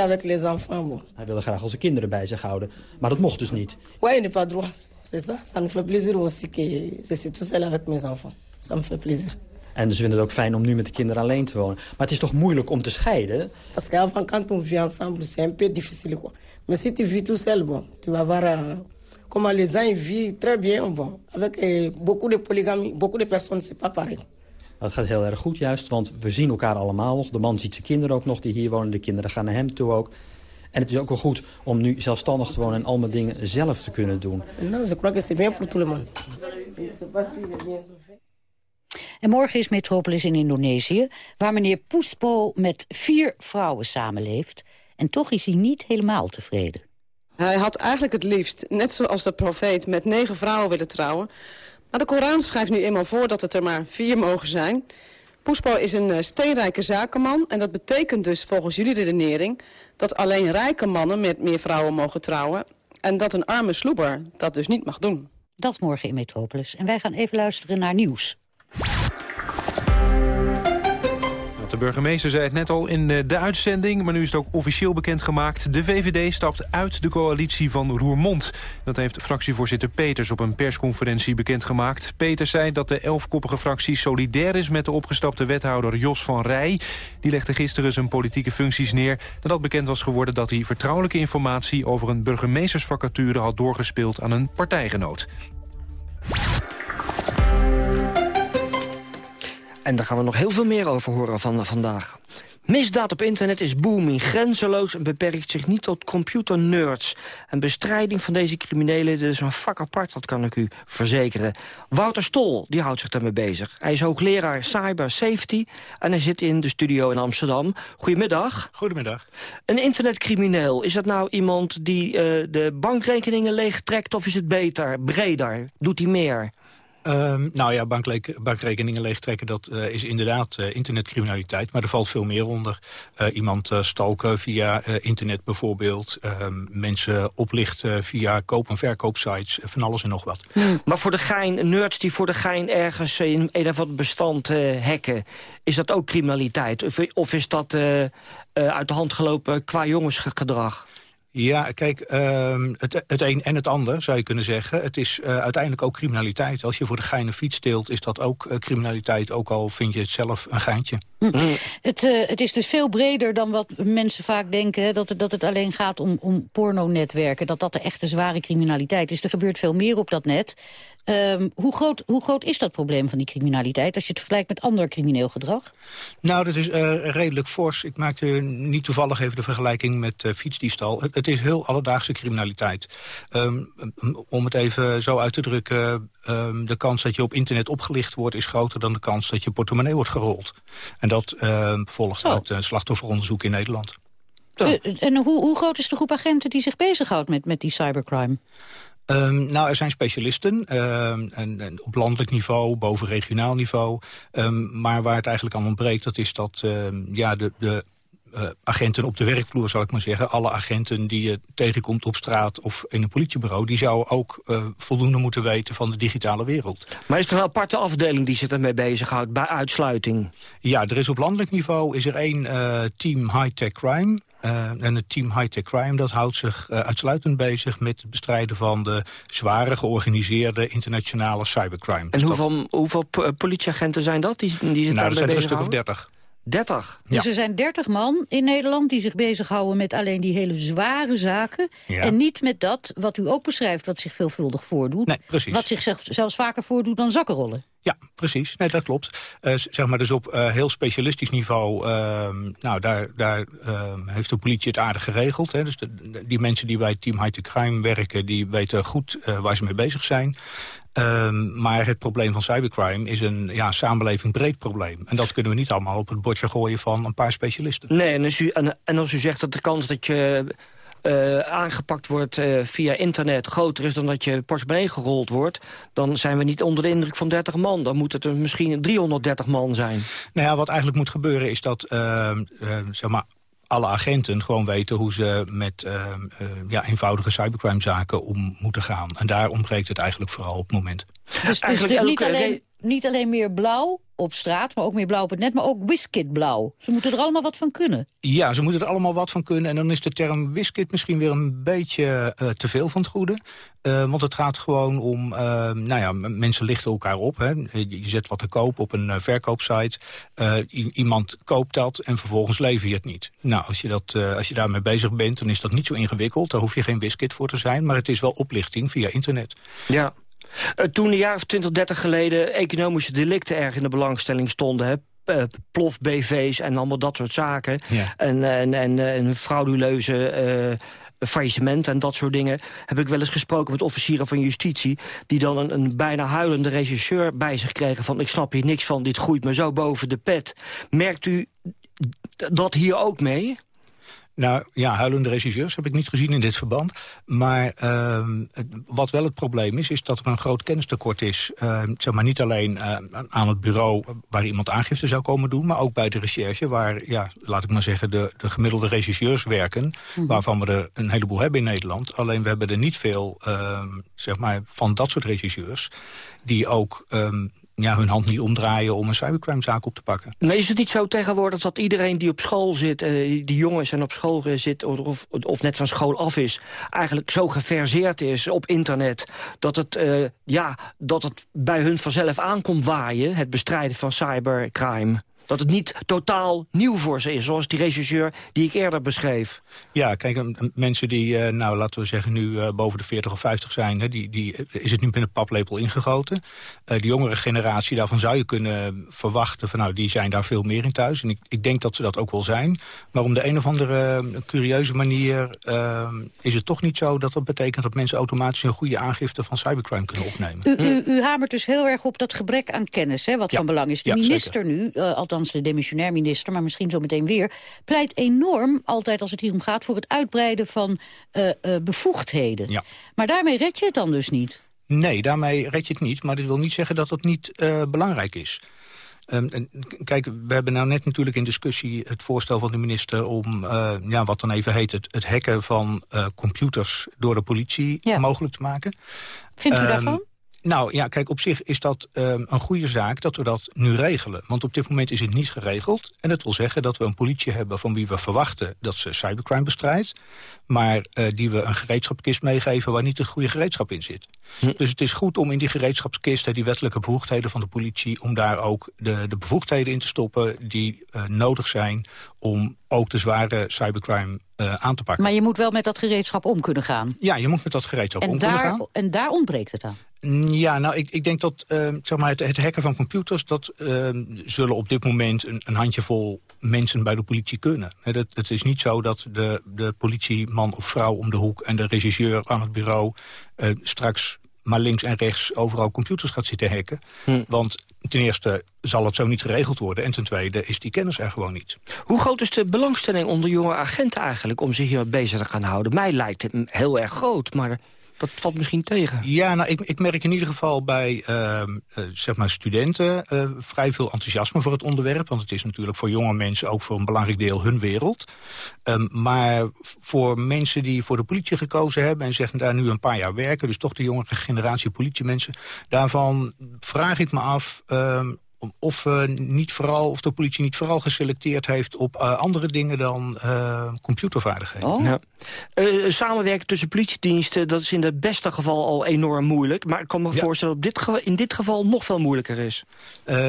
Hij wilde graag al zijn kinderen bij zich houden. Maar dat mocht dus niet. Il n'est pas droit. C'est ça. Ça nous fait plaisir aussi que je suis tout seul avec mes enfants. Ça me fait plaisir. En dus vinden het ook fijn om nu met de kinderen alleen te wonen. Maar het is toch moeilijk om te scheiden? Parce qu'avant, quand on vit ensemble, c'est un peu difficile, quoi. Mais si tu vis tout seul, bon, tu vas voir euh, comment les gens ils vivent très bien, bon. Avec euh, beaucoup de polygamie, beaucoup de personnes, c'est pas pareil. Dat gaat heel erg goed juist, want we zien elkaar allemaal nog. De man ziet zijn kinderen ook nog die hier wonen. De kinderen gaan naar hem toe ook. En het is ook wel goed om nu zelfstandig te wonen... en al mijn dingen zelf te kunnen doen. Fait. En morgen is Metropolis in Indonesië, waar meneer Poespo met vier vrouwen samenleeft. En toch is hij niet helemaal tevreden. Hij had eigenlijk het liefst, net zoals de profeet, met negen vrouwen willen trouwen. Maar de Koran schrijft nu eenmaal voor dat het er maar vier mogen zijn. Poespo is een eh, steenrijke zakenman en dat betekent dus volgens jullie redenering... dat alleen rijke mannen met meer vrouwen mogen trouwen... en dat een arme sloeber dat dus niet mag doen. Dat morgen in Metropolis. En wij gaan even luisteren naar nieuws. De burgemeester zei het net al in de, de uitzending, maar nu is het ook officieel bekendgemaakt. De VVD stapt uit de coalitie van Roermond. Dat heeft fractievoorzitter Peters op een persconferentie bekendgemaakt. Peters zei dat de elfkoppige fractie solidair is met de opgestapte wethouder Jos van Rij. Die legde gisteren zijn politieke functies neer nadat bekend was geworden dat hij vertrouwelijke informatie over een burgemeestersvacature had doorgespeeld aan een partijgenoot. En daar gaan we nog heel veel meer over horen van vandaag. Misdaad op internet is booming, grenzeloos en beperkt zich niet tot computernerds. En bestrijding van deze criminelen is een vak apart, dat kan ik u verzekeren. Wouter Stol, die houdt zich daarmee bezig. Hij is hoogleraar cyber safety en hij zit in de studio in Amsterdam. Goedemiddag. Goedemiddag. Een internetcrimineel, is dat nou iemand die eh, de bankrekeningen leegtrekt... of is het beter, breder? Doet hij meer? Ehm, nou ja, bankrekeningen leegtrekken, dat eh, is inderdaad eh, internetcriminaliteit. Maar er valt veel meer onder. Eh, iemand stalken via internet bijvoorbeeld. Ehm, mensen oplichten via koop- en verkoopsites. van alles en nog wat. Maar voor de gein, nerds die voor de gein ergens in een of ander bestand hacken... is dat ook criminaliteit? Of, of is dat uit de hand gelopen qua jongensgedrag? Ja, kijk, ehm, het, het een en het ander zou je kunnen zeggen. Het is eh, uiteindelijk ook criminaliteit. Als je voor de gein fiets steelt, is dat ook eh, criminaliteit. Ook al vind je het zelf een geintje. Het, eh, het is dus veel breder dan wat mensen vaak denken... dat, het, dat het alleen gaat om, om pornonetwerken. Dat dat de echte zware criminaliteit is. Er gebeurt veel meer op dat net. Ehm, hoe, groot, hoe groot is dat probleem van die criminaliteit... als je het vergelijkt met ander crimineel gedrag? Nou, dat is eh, redelijk fors. Ik maakte niet toevallig even de vergelijking met eh, fietsdiefstal. Het, het is heel alledaagse criminaliteit. Ehm, om het even zo uit te drukken... Um, de kans dat je op internet opgelicht wordt... is groter dan de kans dat je portemonnee wordt gerold. En dat uh, volgt uit uh, slachtofferonderzoek in Nederland. Uh, en hoe, hoe groot is de groep agenten die zich bezighoudt met, met die cybercrime? Um, nou, er zijn specialisten um, en, en op landelijk niveau, boven regionaal niveau. Um, maar waar het eigenlijk aan ontbreekt, dat is dat ja, de, de uh, agenten op de werkvloer, zal ik maar zeggen... alle agenten die je tegenkomt op straat of in een politiebureau... die zouden ook uh, voldoende moeten weten van de digitale wereld. Maar is er een aparte afdeling die zich ermee bezighoudt bij uitsluiting? Ja, er is op landelijk niveau is er één uh, team high-tech crime... Uh, en het team High-Tech Crime dat houdt zich uh, uitsluitend bezig... met het bestrijden van de zware georganiseerde internationale cybercrime. En hoeveel, hoeveel politieagenten zijn dat? Die, die nou, dat zijn er een stuk of dertig. 30? Dus er zijn 30 man in Nederland die zich bezighouden met alleen die hele zware zaken. Ja. En niet met dat wat u ook beschrijft, wat zich veelvuldig voordoet. Nee, precies. Wat zich zelfs vaker voordoet dan zakkenrollen. Ja, precies. Nee, dat klopt. Uh, zeg maar dus op uh, heel specialistisch niveau, uh, nou, daar, daar heeft de politie het aardig geregeld. Hè. Dus die mensen die bij Team High Tech Crime werken, die weten goed waar ze mee bezig zijn. Um, maar het probleem van cybercrime is een ja, samenleving breed probleem. En dat kunnen we niet allemaal op het bordje gooien van een paar specialisten. Nee, en als u, en, en als u zegt dat de kans dat je uh, aangepakt wordt uh, via internet groter is dan dat je portemonnee gerold wordt... dan zijn we niet onder de indruk van 30 man. Dan moet het er misschien 330 man zijn. Nou ja, wat eigenlijk moet gebeuren is dat uh, zeg maar, alle agenten gewoon weten hoe ze met uh, uh, ja, eenvoudige cybercrime-zaken om moeten gaan. En daar ontbreekt het eigenlijk vooral op het moment. Dus, dus niet, alleen, niet alleen meer blauw op straat, maar ook meer blauw op het net, maar ook Wiskit blauw. Ze moeten er allemaal wat van kunnen. Ja, ze moeten er allemaal wat van kunnen. En dan is de term Wiskit misschien weer een beetje uh, te veel van het goede. Uh, want het gaat gewoon om, uh, nou ja, mensen lichten elkaar op. Hè. Je zet wat te koop op een verkoopsite. iemand koopt dat en vervolgens lever je het niet. Nou, als je, dat, als je daarmee bezig bent, dan is dat niet zo ingewikkeld. Daar hoef je geen Wiskit voor te zijn. Maar het is wel oplichting via internet. Ja, toen een jaar of 20, 30 geleden economische delicten erg in de belangstelling stonden... Hè, uh, plof BV's en allemaal dat soort zaken. Ja. En, en, en, en frauduleuze... Uh, faillissement en dat soort dingen... heb ik wel eens gesproken met officieren van justitie... die dan een, een bijna huilende regisseur bij zich kregen van... ik snap hier niks van, dit groeit me zo boven de pet. Merkt u dat hier ook mee? Nou ja, huilende regisseurs heb ik niet gezien in dit verband. Maar uh, wat wel het probleem is, is dat er een groot kennistekort is. Uh, zeg maar niet alleen uh, aan het bureau waar iemand aangifte zou komen doen... maar ook bij de recherche waar, ja, laat ik maar zeggen, de, de gemiddelde regisseurs werken... Mm -hmm. waarvan we er een heleboel hebben in Nederland. Alleen we hebben er niet veel ehm, zeg maar, van dat soort regisseurs... die ook um, ja, hun hand niet omdraaien om een cybercrimezaak op te pakken. Nee, is het niet zo tegenwoordig dat iedereen die op school zit... Uh, die jongens en op school zit of, of net van school af is... eigenlijk zo geverseerd is op internet... dat het, uh, ja, dat het bij hun vanzelf aankomt waaien... het bestrijden van cybercrime? Dat het niet totaal nieuw voor ze is, zoals die regisseur die ik eerder beschreef. Ja, kijk, mensen die, uh, nou laten we zeggen nu uh, boven de 40 of 50 zijn... Hè, die, die, is het nu met een paplepel ingegoten. Uh, de jongere generatie, daarvan zou je kunnen verwachten... van nou, die zijn daar veel meer in thuis. En ik, ik denk dat ze dat ook wel zijn. Maar om de een of andere curieuze manier is het toch niet zo... dat dat betekent dat mensen automatisch een goede aangifte van cybercrime kunnen opnemen. U, u, u hamert dus heel erg op dat gebrek aan kennis, hè, wat ja. van belang is. De ja, minister zeker. nu, althans de demissionair minister, maar misschien zo meteen weer... pleit enorm, altijd als het hier om gaat, voor het uitbreiden van uh, uh, bevoegdheden. Ja. Maar daarmee red je het dan dus niet? Nee, daarmee red je het niet. Maar dit wil niet zeggen dat het niet uh, belangrijk is. Um, en, kijk, we hebben nou net natuurlijk in discussie het voorstel van de minister... om uh, ja, wat dan even heet het, het hacken van uh, computers door de politie ja. mogelijk te maken. Vindt u um, daarvan? Nou ja, kijk, op zich is dat um, een goede zaak dat we dat nu regelen. Want op dit moment is het niet geregeld. En dat wil zeggen dat we een politie hebben van wie we verwachten dat ze cybercrime bestrijdt. Maar uh, die we een gereedschapskist meegeven waar niet het goede gereedschap in zit. Hm. Dus het is goed om in die gereedschapskist, die wettelijke bevoegdheden van de politie... om daar ook de, de bevoegdheden in te stoppen die uh, nodig zijn om ook de zware cybercrime uh, aan te pakken. Maar je moet wel met dat gereedschap om kunnen gaan. Ja, je moet met dat gereedschap en om daar, kunnen gaan. En daar ontbreekt het aan. Mm, ja, nou, ik, ik denk dat uh, zeg maar het, het, hacken van computers... dat uh, zullen op dit moment een, een, handjevol mensen bij de politie kunnen. Het, het, is niet zo dat de, de politieman of vrouw om de hoek... en de regisseur aan het bureau uh, straks maar links en rechts overal computers gaat zitten hacken. Hm. Want ten eerste zal het zo niet geregeld worden... en ten tweede is die kennis er gewoon niet. Hoe groot is de belangstelling onder jonge agenten eigenlijk... om zich hier bezig te gaan houden? Mij lijkt het heel erg groot, maar dat valt misschien tegen. Ja, nou, ik, ik merk in ieder geval bij uh, uh, zeg maar studenten uh, vrij veel enthousiasme voor het onderwerp. Want het is natuurlijk voor jonge mensen ook voor een belangrijk deel hun wereld. Um, maar voor mensen die voor de politie gekozen hebben... en zeggen daar nu een paar jaar werken... dus toch de jongere generatie politiemensen... daarvan vraag ik me af... Um, of, uh, niet vooral, of de politie niet vooral geselecteerd heeft op uh, andere dingen dan uh, computervaardigheden. Oh. Ja. samenwerken tussen politiediensten, dat is in het beste geval al enorm moeilijk. Maar ik kan me ja. voorstellen dat dit in dit geval nog veel moeilijker is.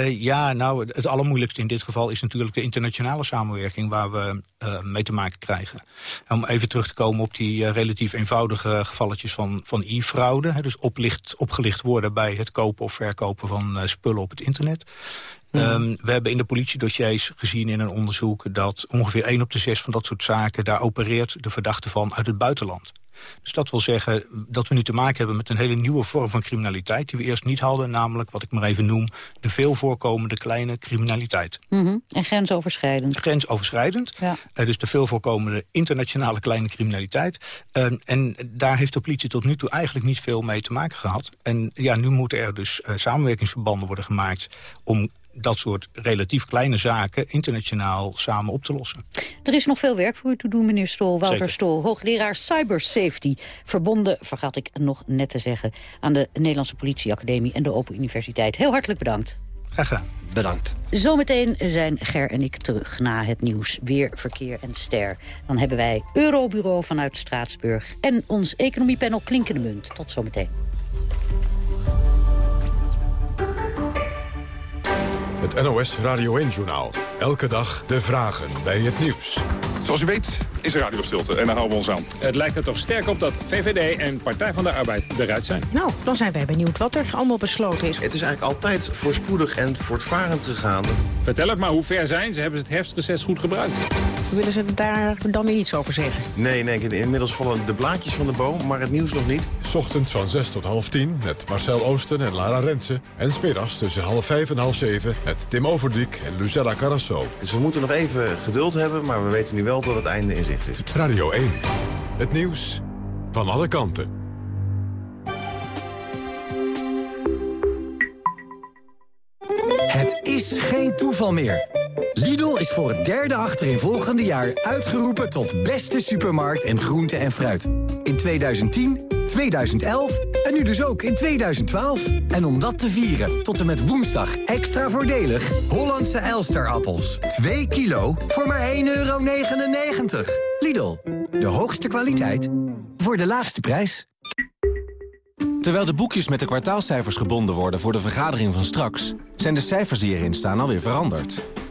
ja, nou, het allermoeilijkste in dit geval is natuurlijk de internationale samenwerking waar we mee te maken krijgen. Om even terug te komen op die relatief eenvoudige gevalletjes van, van e-fraude. Dus oplicht, opgelicht worden bij het kopen of verkopen van spullen op het internet. Um, we hebben in de politiedossiers gezien in een onderzoek... dat ongeveer 1 op de 6 van dat soort zaken... daar opereert de verdachte van uit het buitenland. Dus dat wil zeggen dat we nu te maken hebben met een hele nieuwe vorm van criminaliteit... die we eerst niet hadden, namelijk wat ik maar even noem... de veel voorkomende kleine criminaliteit. Mm -hmm. En grensoverschrijdend. Grensoverschrijdend. Ja. Uh, dus de veel voorkomende internationale kleine criminaliteit. Uh, en daar heeft de politie tot nu toe eigenlijk niet veel mee te maken gehad. En ja, nu moeten er dus uh, samenwerkingsverbanden worden gemaakt... om dat soort relatief kleine zaken internationaal samen op te lossen. Er is nog veel werk voor u te doen, meneer Stol. Wouter Zeker. Stol, hoogleraar Cybersafety. Verbonden, vergat ik nog net te zeggen... aan de Nederlandse Politieacademie en de Open Universiteit. Heel hartelijk bedankt. Graag gedaan. Bedankt. Zometeen zijn Ger en ik terug na het nieuws. Weer verkeer en ster. Dan hebben wij Eurobureau vanuit Straatsburg... en ons economiepanel Klinkende Munt. Tot zometeen. Het NOS Radio 1-journaal. Elke dag de vragen bij het nieuws. Zoals u weet is er radiostilte en daar houden we ons aan. Het lijkt er toch sterk op dat VVD en Partij van de Arbeid eruit zijn. Nou, dan zijn wij benieuwd wat er allemaal besloten is. Het is eigenlijk altijd voorspoedig en voortvarend gegaan. Vertel het maar, hoe ver zijn ze? Hebben ze het herfstreces goed gebruikt? Willen ze daar dan weer iets over zeggen? Nee, nee, inmiddels vallen de blaadjes van de boom, maar het nieuws nog niet. Ochtends van 6 tot half 10 met Marcel Oosten en Lara Rensen. En smiddags tussen half 5 en half 7 met Tim Overdiek en Lucella Carrasso. Dus we moeten nog even geduld hebben, maar we weten nu wel dat het einde in zicht is. Radio 1. Het nieuws van alle kanten. Het is geen toeval meer. Lidl is voor het derde achtereenvolgende jaar uitgeroepen tot beste supermarkt in groente en fruit. In 2010, 2011 en nu dus ook in 2012. En om dat te vieren, tot en met woensdag extra voordelig... Hollandse Elsterappels. 2 kilo voor maar 1,99 euro. Lidl, de hoogste kwaliteit voor de laagste prijs. Terwijl de boekjes met de kwartaalcijfers gebonden worden voor de vergadering van straks... zijn de cijfers die erin staan alweer veranderd.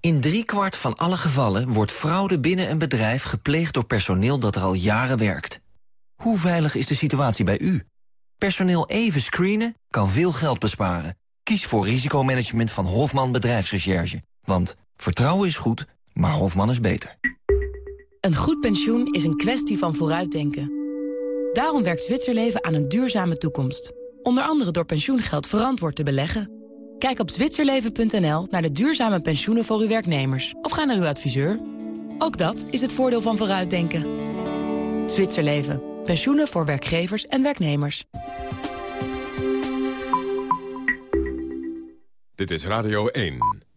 In driekwart van alle gevallen wordt fraude binnen een bedrijf gepleegd door personeel dat er al jaren werkt. Hoe veilig is de situatie bij u? Personeel even screenen kan veel geld besparen. Kies voor risicomanagement van Hofman Bedrijfsrecherche. Want vertrouwen is goed, maar Hofman is beter. Een goed pensioen is een kwestie van vooruitdenken. Daarom werkt Zwitserleven aan een duurzame toekomst. Onder andere door pensioengeld verantwoord te beleggen. Kijk op zwitserleven.nl naar de duurzame pensioenen voor uw werknemers. Of ga naar uw adviseur. Ook dat is het voordeel van vooruitdenken. Zwitserleven. Pensioenen voor werkgevers en werknemers. Dit is Radio 1.